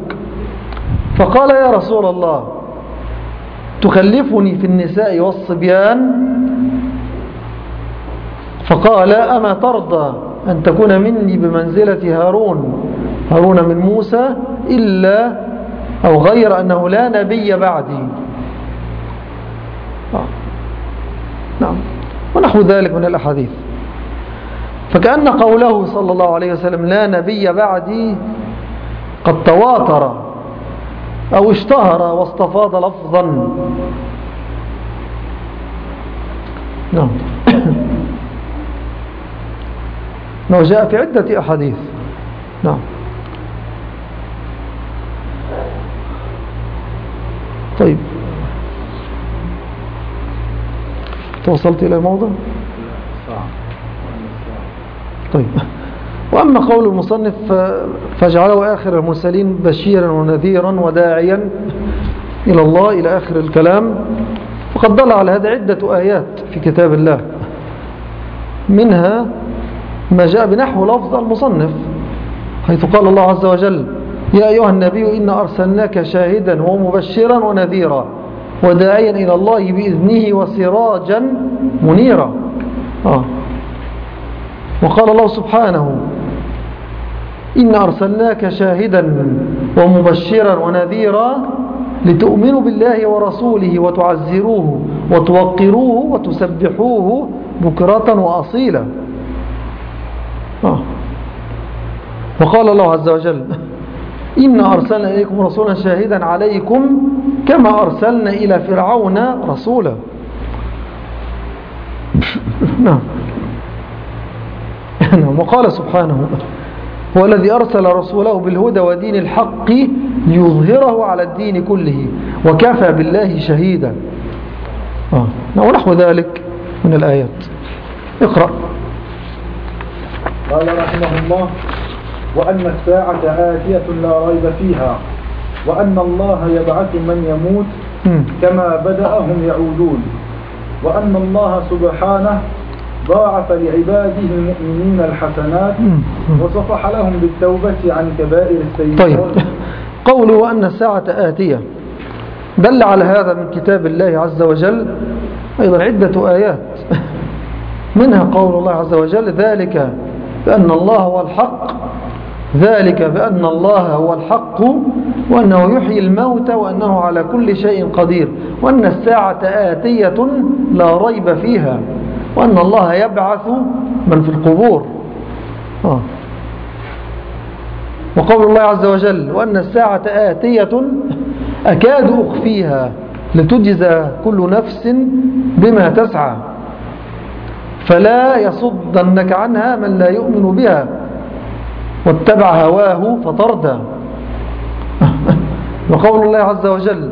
فقال يا رسول الله تخلفني في النساء والصبيان فقال أما ترضى أن تكون مني بمنزلة هارون هارون من موسى إلا أو غير أنه لا نبي بعدي آه. نعم ونحو ذلك من الأحاديث فكأن قوله صلى الله عليه وسلم لا نبي بعدي قد تواتر أو اشتهر واستفاض لفظا نعم وجاء نعم، في عدة أحاديث نعم طيب توصلت إلى الموضع طيب وأما قول المصنف فاجعله آخر المرسلين بشيرا ونذيرا وداعيا إلى الله إلى آخر الكلام وقد ضل على هذا عدة آيات في كتاب الله منها ما جاء بنحو لفظ المصنف حيث قال الله عز وجل يا أيها النبي إن أرسلناك شاهدا ومبشرا ونذيرا وداعيا إلى الله بإذنه وسراجا منيرا آه. وقال الله سبحانه إن أرسلناك شاهدا ومبشرا ونذيرا لتؤمنوا بالله ورسوله وتعزروه وتوقروه وتسبحوه بكرة وأصيلا آه. وقال الله عز وجل إن أرسلنا إليكم رسولا شاهدا عليكم كما أرسلنا إلى فرعون رسولا نعم. نعم وقال سبحانه هو الذي أرسل رسوله بالهدى ودين الحق ليظهره على الدين كله وكفى بالله شهيدا آه. نعم. ونحو ذلك من الآيات اقرأ
قال رحمه الله وأن الساعة آتية لا ريب فيها وأن الله يبعث من يموت كما بدأهم يعودون وأن الله سبحانه ضاعف لعباده المؤمنين الحسنات وصفح لهم بالتوبة عن كبائر السيئات طيب
قوله وأن الساعة آتية دل على هذا من كتاب الله عز وجل أيضا عدة آيات منها قول الله عز وجل ذلك بأن الله هو الحق ذلك بأن الله هو الحق وأنه يحيي الموت وأنه على كل شيء قدير وأن الساعة آتية لا ريب فيها وأن الله يبعث من في القبور آه. وقول الله عز وجل وأن الساعة آتية أكاد أخفيها لتجزى كل نفس بما تسعى فلا يصدنك عنها من لا يؤمن بها واتبع هواه فتردى وقول الله عز وجل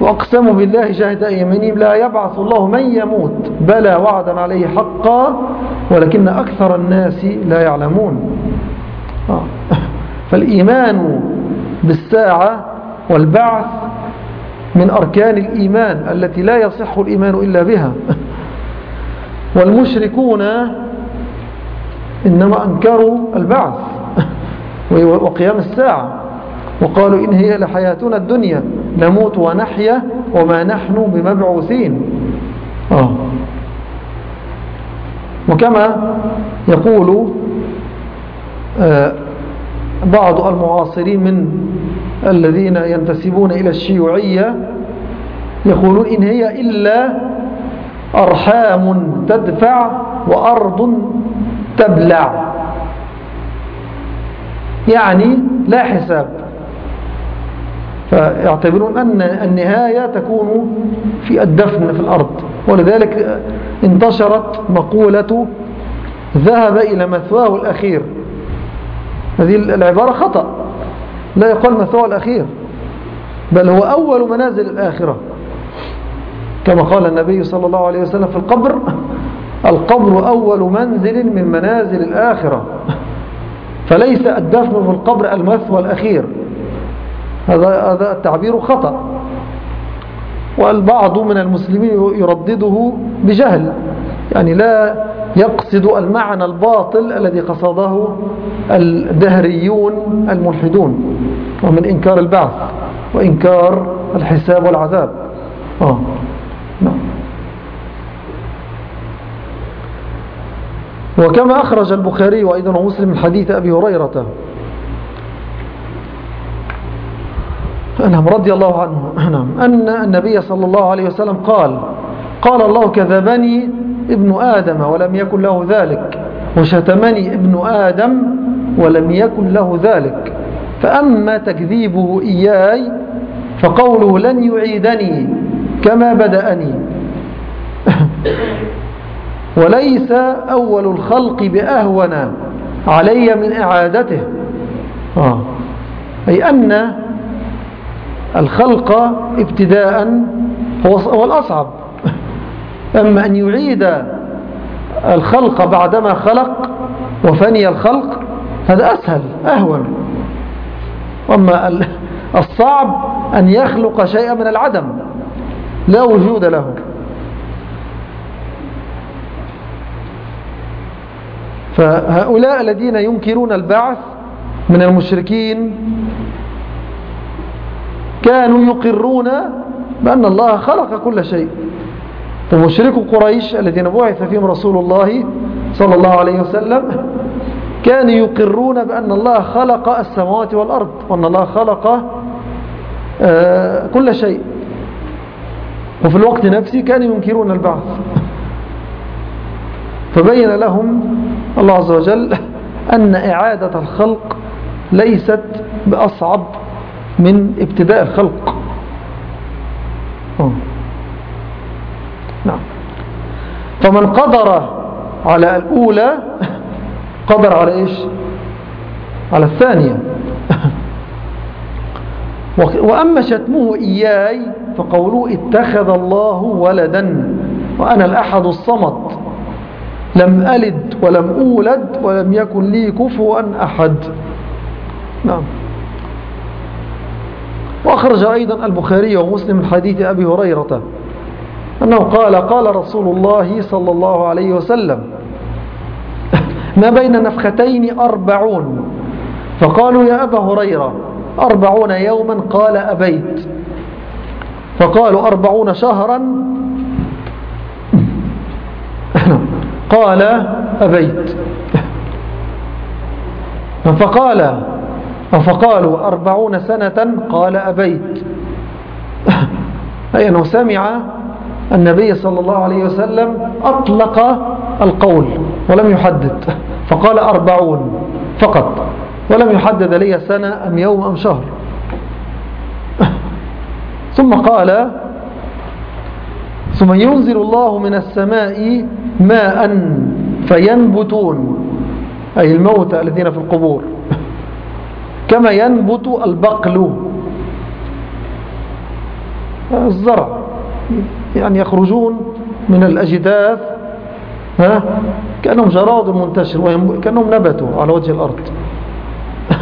وأقسموا بالله جهد أيمانهم لا يبعث الله من يموت بلا وعدا عليه حقا ولكن أكثر الناس لا يعلمون فالإيمان بالساعة والبعث من أركان الإيمان التي لا يصح الإيمان إلا بها والمشركون إنما أنكروا البعث وقيام الساعة وقالوا إن هي لحياتنا الدنيا نموت ونحيا وما نحن بمبعوثين آه. وكما يقول آه، بعض المعاصرين من الذين ينتسبون إلى الشيوعية يقولون إن هي إلا أرحام تدفع وأرض تبلع يعني لا حساب فيعتبرون أن النهاية تكون في الدفن في الأرض ولذلك انتشرت مقولة ذهب إلى مثواه الأخير هذه العبارة خطأ لا يقال مثواه الأخير بل هو أول منازل الآخرة كما قال النبي صلى الله عليه وسلم في القبر القبر أول منزل من منازل الآخرة فليس الدفن في القبر المثوى الأخير هذا هذا التعبير خطأ والبعض من المسلمين يردده بجهل يعني لا يقصد المعنى الباطل الذي قصده الدهريون الملحدون ومن إنكار البعث وإنكار الحساب والعذاب آه. نعم
وكما أخرج البخاري
وأيضا مسلم من حديث أبي هريرة أنهم رضي الله عنه نعم. أن النبي صلى الله عليه وسلم قال قال الله كذبني ابن آدم ولم يكن له ذلك وشتمني ابن آدم ولم يكن له ذلك فأما تكذيبه إياي فقوله لن يعيدني كما بدأني وليس أول الخلق بأهون علي من إعادته آه. أي أن الخلق ابتداء هو الأصعب أما أن يعيد الخلق بعدما خلق وفني الخلق هذا أسهل أهون أما الصعب أن يخلق شيئا من العدم لا وجود له فهؤلاء الذين ينكرون البعث من المشركين كانوا يقرون بأن الله خلق كل شيء فمشرك قريش الذين بعث فيهم رسول الله صلى الله عليه وسلم كانوا يقرون بأن الله خلق السماوات والأرض وأن الله خلق آه، كل شيء وفي الوقت نفسه كانوا ينكرون البعث فبين لهم الله عز وجل أن إعادة الخلق ليست بأصعب من ابتداء الخلق نعم فمن قدر على الأولى
قدر على إيش
على الثانية وأما شتمه إياي فقولوا اتخذ الله ولدا وأنا الأحد الصمت لم ألد ولم أولد ولم يكن لي كفوا أحد نعم وأخرج أيضا البخاري ومسلم من حديث أبي هريرة أنه قال قال رسول الله صلى الله عليه وسلم ما بين نفختين أربعون فقالوا يا أبا هريرة أربعون يوما قال أبيت فقالوا أربعون شهرا قال أبيت فقال فقالوا أربعون سنة قال أبيت أي أنه سمع النبي صلى الله عليه وسلم أطلق القول ولم يحدد فقال أربعون فقط ولم يحدد لي سنة أم يوم أم شهر ثم قال ثم ينزل الله من السماء ماء فينبتون أي الموتى الذين في القبور كما ينبت البقل الزرع يعني يخرجون من الأجداث ها كأنهم جراد منتشر كأنهم نبتوا على وجه الأرض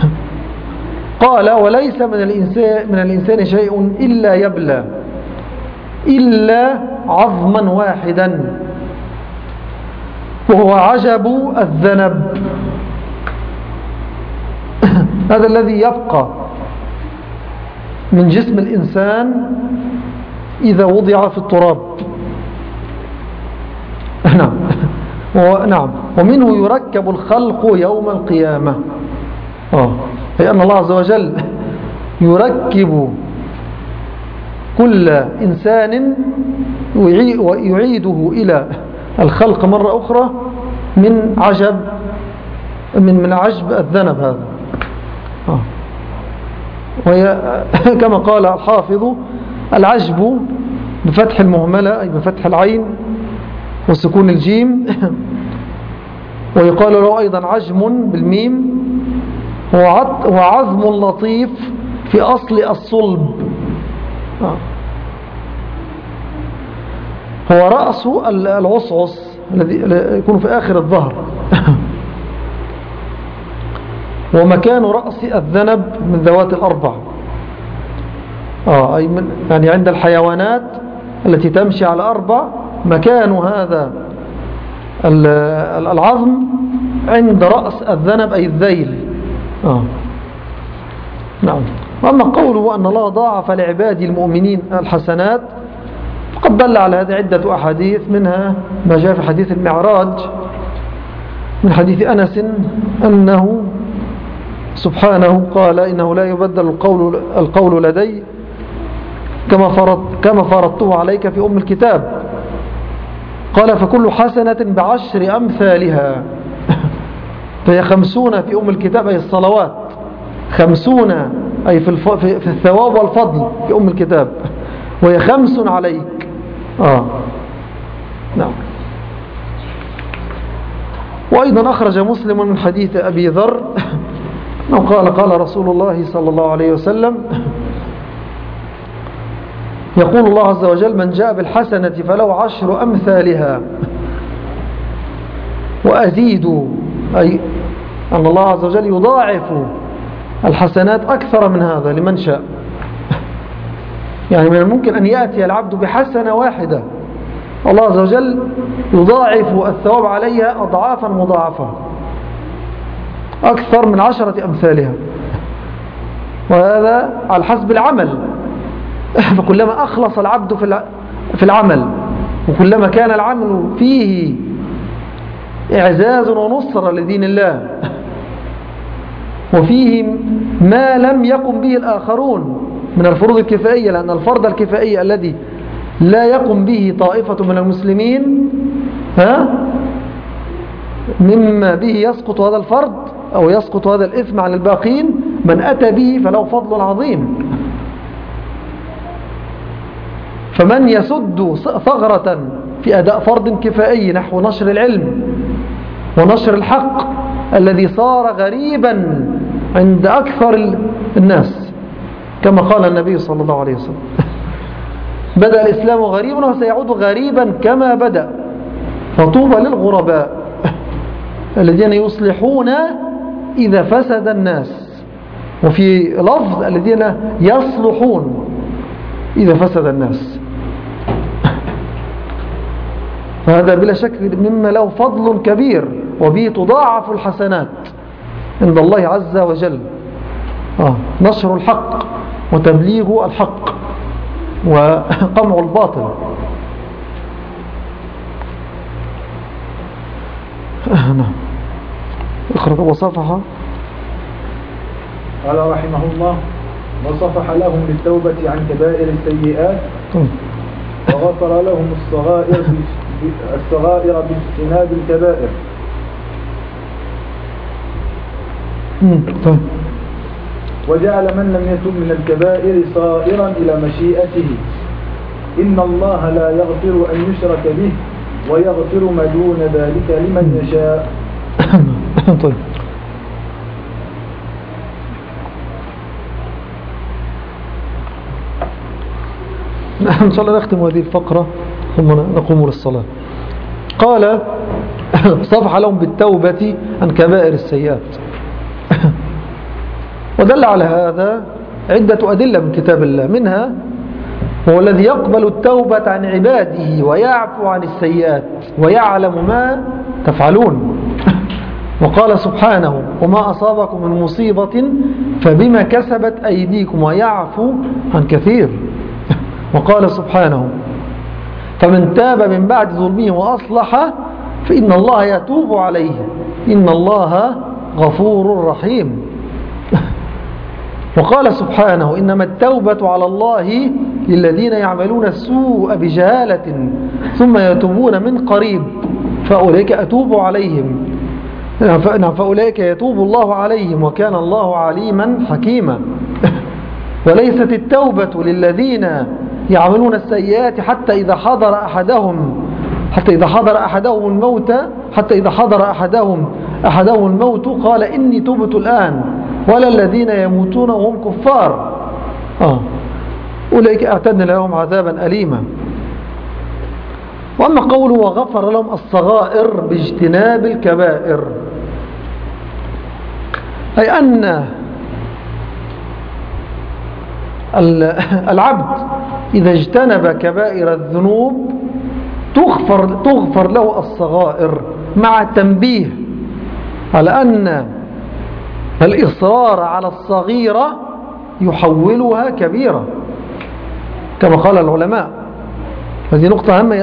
قال وليس من الإنسان, من الإنسان شيء إلا يبلى إلا عظما واحدا وهو عجب الذنب هذا الذي يبقى من جسم الإنسان إذا وضع في التراب نعم نعم ومنه يركب الخلق يوم القيامة آه. أي أن الله عز وجل يركب كل إنسان ويعيده إلى الخلق مرة أخرى من عجب من من عجب الذنب هذا آه. وهي كما قال الحافظ العجب بفتح المهملة أي بفتح العين وسكون الجيم ويقال له أيضا عجم بالميم وعظم لطيف في أصل الصلب آه. هو رأس العصعص الذي يكون في آخر الظهر ومكان رأس الذنب من ذوات الأربع آه أي من يعني عند الحيوانات التي تمشي على أربع مكان هذا العظم عند رأس الذنب أي الذيل
آه. نعم
وأما قوله أن الله ضاعف لعبادي المؤمنين الحسنات وقد دل على هذا عدة أحاديث منها ما جاء في حديث المعراج من حديث أنس أنه سبحانه قال إنه لا يبدل القول, القول لدي كما, فرض كما فرضته عليك في أم الكتاب قال فكل حسنة بعشر أمثالها فهي خمسون في أم الكتاب أي الصلوات خمسون أي في, في الثواب والفضل في أم الكتاب وهي خمس عليك آه نعم وأيضا أخرج مسلم من حديث أبي ذر قال قال رسول الله صلى الله عليه وسلم يقول الله عز وجل من جاء بالحسنة فلو عشر أمثالها وأزيد أي أن الله عز وجل يضاعف الحسنات أكثر من هذا لمن شاء يعني من الممكن أن يأتي العبد بحسنة واحدة الله عز وجل يضاعف الثواب عليها أضعافا مضاعفة أكثر من عشرة أمثالها وهذا على حسب العمل فكلما أخلص العبد في العمل وكلما كان العمل فيه إعزاز ونصر لدين الله وفيه ما لم يقم به الآخرون من الفروض الكفائية لأن الفرض الكفائي الذي لا يقم به طائفة من المسلمين ها مما به يسقط هذا الفرض أو يسقط هذا الإثم على الباقين من أتى به فله فضل عظيم فمن يسد ثغرة في أداء فرض كفائي نحو نشر العلم ونشر الحق الذي صار غريبا عند أكثر الناس كما قال النبي صلى الله عليه وسلم بدأ الإسلام غريبا وسيعود غريبا كما بدأ فطوبى للغرباء الذين يصلحون إذا فسد الناس وفي لفظ الذين يصلحون إذا فسد الناس فهذا بلا شك مما له فضل كبير وبه تضاعف الحسنات عند الله عز وجل آه نشر الحق وتبليغ الحق وقمع الباطل نعم اخرج وصفها
قال رحمه الله وصفح لهم بالتوبة عن كبائر السيئات وغفر لهم الصغائر الصغائر باجتناب الكبائر طيب وجعل من لم يتب من الكبائر صائرا إلى مشيئته إن الله لا يغفر أن يشرك به ويغفر ما دون ذلك لمن يشاء طيب
نحن إن شاء الله نختم هذه الفقرة ثم نقوم للصلاة قال صفح لهم بالتوبة عن كبائر السيئات ودل على هذا عدة أدلة من كتاب الله منها هو الذي يقبل التوبة عن عباده ويعفو عن السيئات ويعلم ما تفعلون وقال سبحانه وما أصابكم من مصيبة فبما كسبت أيديكم ويعفو عن كثير وقال سبحانه فمن تاب من بعد ظلمه وأصلح فإن الله يتوب عليه إن الله غفور رحيم وقال سبحانه إنما التوبة على الله للذين يعملون السوء بجهالة ثم يتوبون من قريب فأولئك أتوب عليهم فأولئك يتوب الله عليهم وكان الله عليما حكيما وليست التوبة للذين يعملون السيئات حتى إذا حضر أحدهم حتى إذا حضر أحدهم الموت حتى إذا حضر أحدهم أحدهم الموت قال إني تبت الآن ولا الذين يموتون وهم كفار آه. أولئك أعتدنا لهم عذابا أليما وأما قوله وغفر لهم الصغائر باجتناب الكبائر أي أن العبد إذا اجتنب كبائر الذنوب تغفر, تغفر له الصغائر مع تنبيه على أن فالإصرار على الصغيرة يحولها كبيرة كما قال العلماء هذه نقطة هامة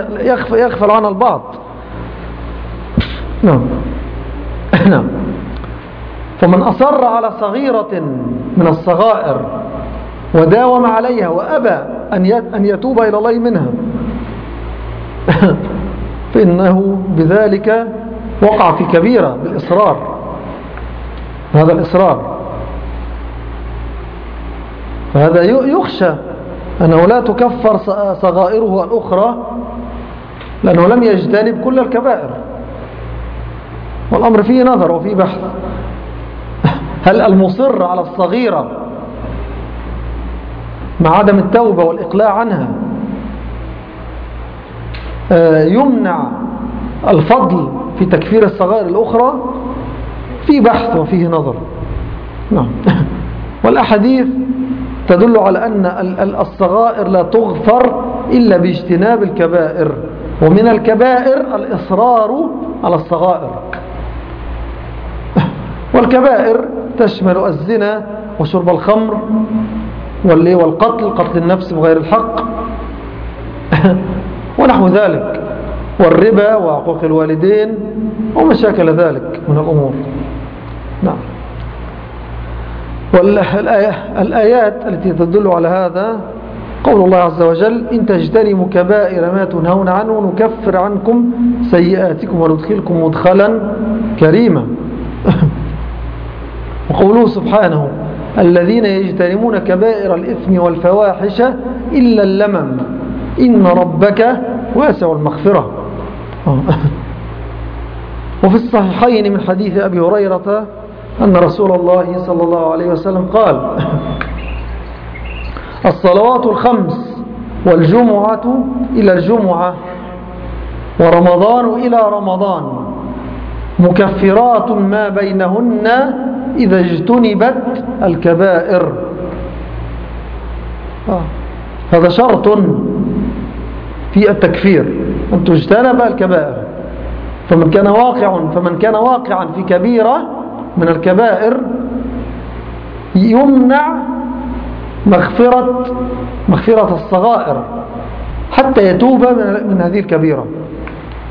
يغفل عنها البعض نعم نعم فمن أصر على صغيرة من
الصغائر
وداوم عليها وأبى أن يتوب إلى الله منها فإنه بذلك وقع في كبيرة بالإصرار هذا الإصرار فهذا يخشى أنه لا تكفر صغائره الأخرى لأنه لم يجتنب كل الكبائر والأمر فيه نظر وفيه بحث هل المصر على الصغيرة مع عدم التوبة والإقلاع عنها آه، يمنع الفضل في تكفير الصغائر الأخرى في بحث وفيه نظر نعم والأحاديث تدل على أن الصغائر لا تغفر إلا باجتناب الكبائر ومن الكبائر الإصرار على الصغائر والكبائر تشمل الزنا وشرب الخمر والقتل قتل النفس بغير الحق ونحو ذلك والربا وعقوق الوالدين وما شاكل ذلك من الأمور نعم والآيات التي تدل على هذا قول الله عز وجل إن تجتنبوا كبائر ما تنهون عنه نكفر عنكم سيئاتكم وندخلكم مدخلا كريما وقوله سبحانه الذين يجتنبون كبائر الإثم والفواحش إلا اللمم إن ربك واسع المغفرة وفي الصحيحين من حديث أبي هريرة أن رسول الله صلى الله عليه وسلم قال الصلوات الخمس والجمعة إلى الجمعة ورمضان إلى رمضان مكفرات ما بينهن إذا اجتنبت الكبائر آه، هذا شرط في التكفير أن تجتنب الكبائر فمن كان واقع فمن كان واقعا في كبيرة من الكبائر يمنع مغفرة مغفرة الصغائر حتى يتوب من هذه الكبيرة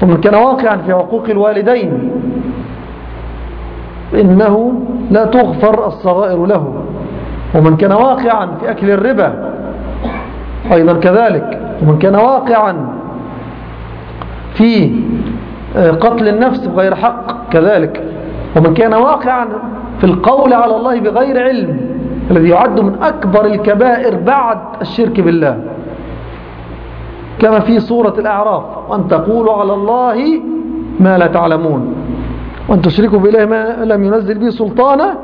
ومن كان واقعا في حقوق الوالدين إنه لا تغفر الصغائر له ومن كان واقعا في أكل الربا أيضا كذلك ومن كان واقعا في آه، قتل النفس بغير حق كذلك ومن كان واقعا في القول على الله بغير علم الذي يعد من أكبر الكبائر بعد الشرك بالله كما في سورة الأعراف أن تقولوا على الله ما لا تعلمون وأن تشركوا بإله ما لم ينزل به سلطانا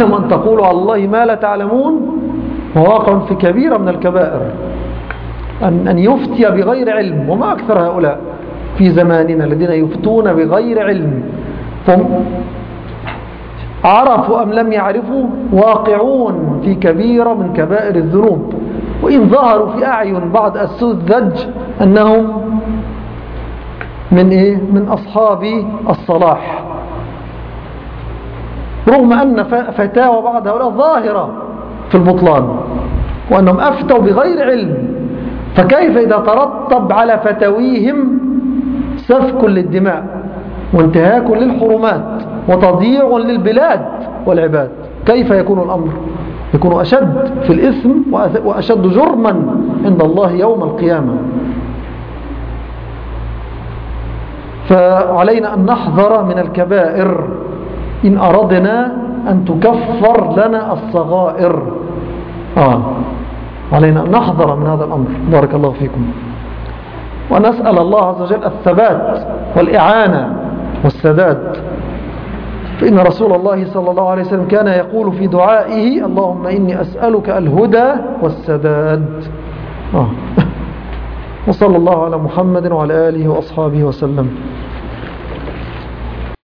وأن تقولوا على الله ما لا تعلمون وواقع في كبيرة من الكبائر أن, أن يفتي بغير علم وما أكثر هؤلاء في زماننا الذين يفتون بغير علم هم عرفوا أم لم يعرفوا واقعون في كبيرة من كبائر الذنوب وإن ظهروا في أعين بعض السذج أنهم من إيه؟ من أصحاب الصلاح رغم أن فتاوى بعض هؤلاء ظاهرة في البطلان وأنهم أفتوا بغير علم فكيف إذا ترتب على فتويهم سفك للدماء وانتهاك للحرمات وتضييع للبلاد والعباد كيف يكون الأمر يكون أشد في الإثم وأشد جرما عند الله يوم القيامة فعلينا أن نحذر من الكبائر إن أردنا أن تكفر لنا الصغائر آه. علينا أن نحذر من هذا الأمر بارك الله فيكم ونسأل الله عز وجل الثبات والإعانة والسداد فإن رسول الله صلى الله عليه وسلم كان يقول في دعائه اللهم إني أسألك الهدى والسداد
آه. وصلى الله على محمد وعلى آله وأصحابه وسلم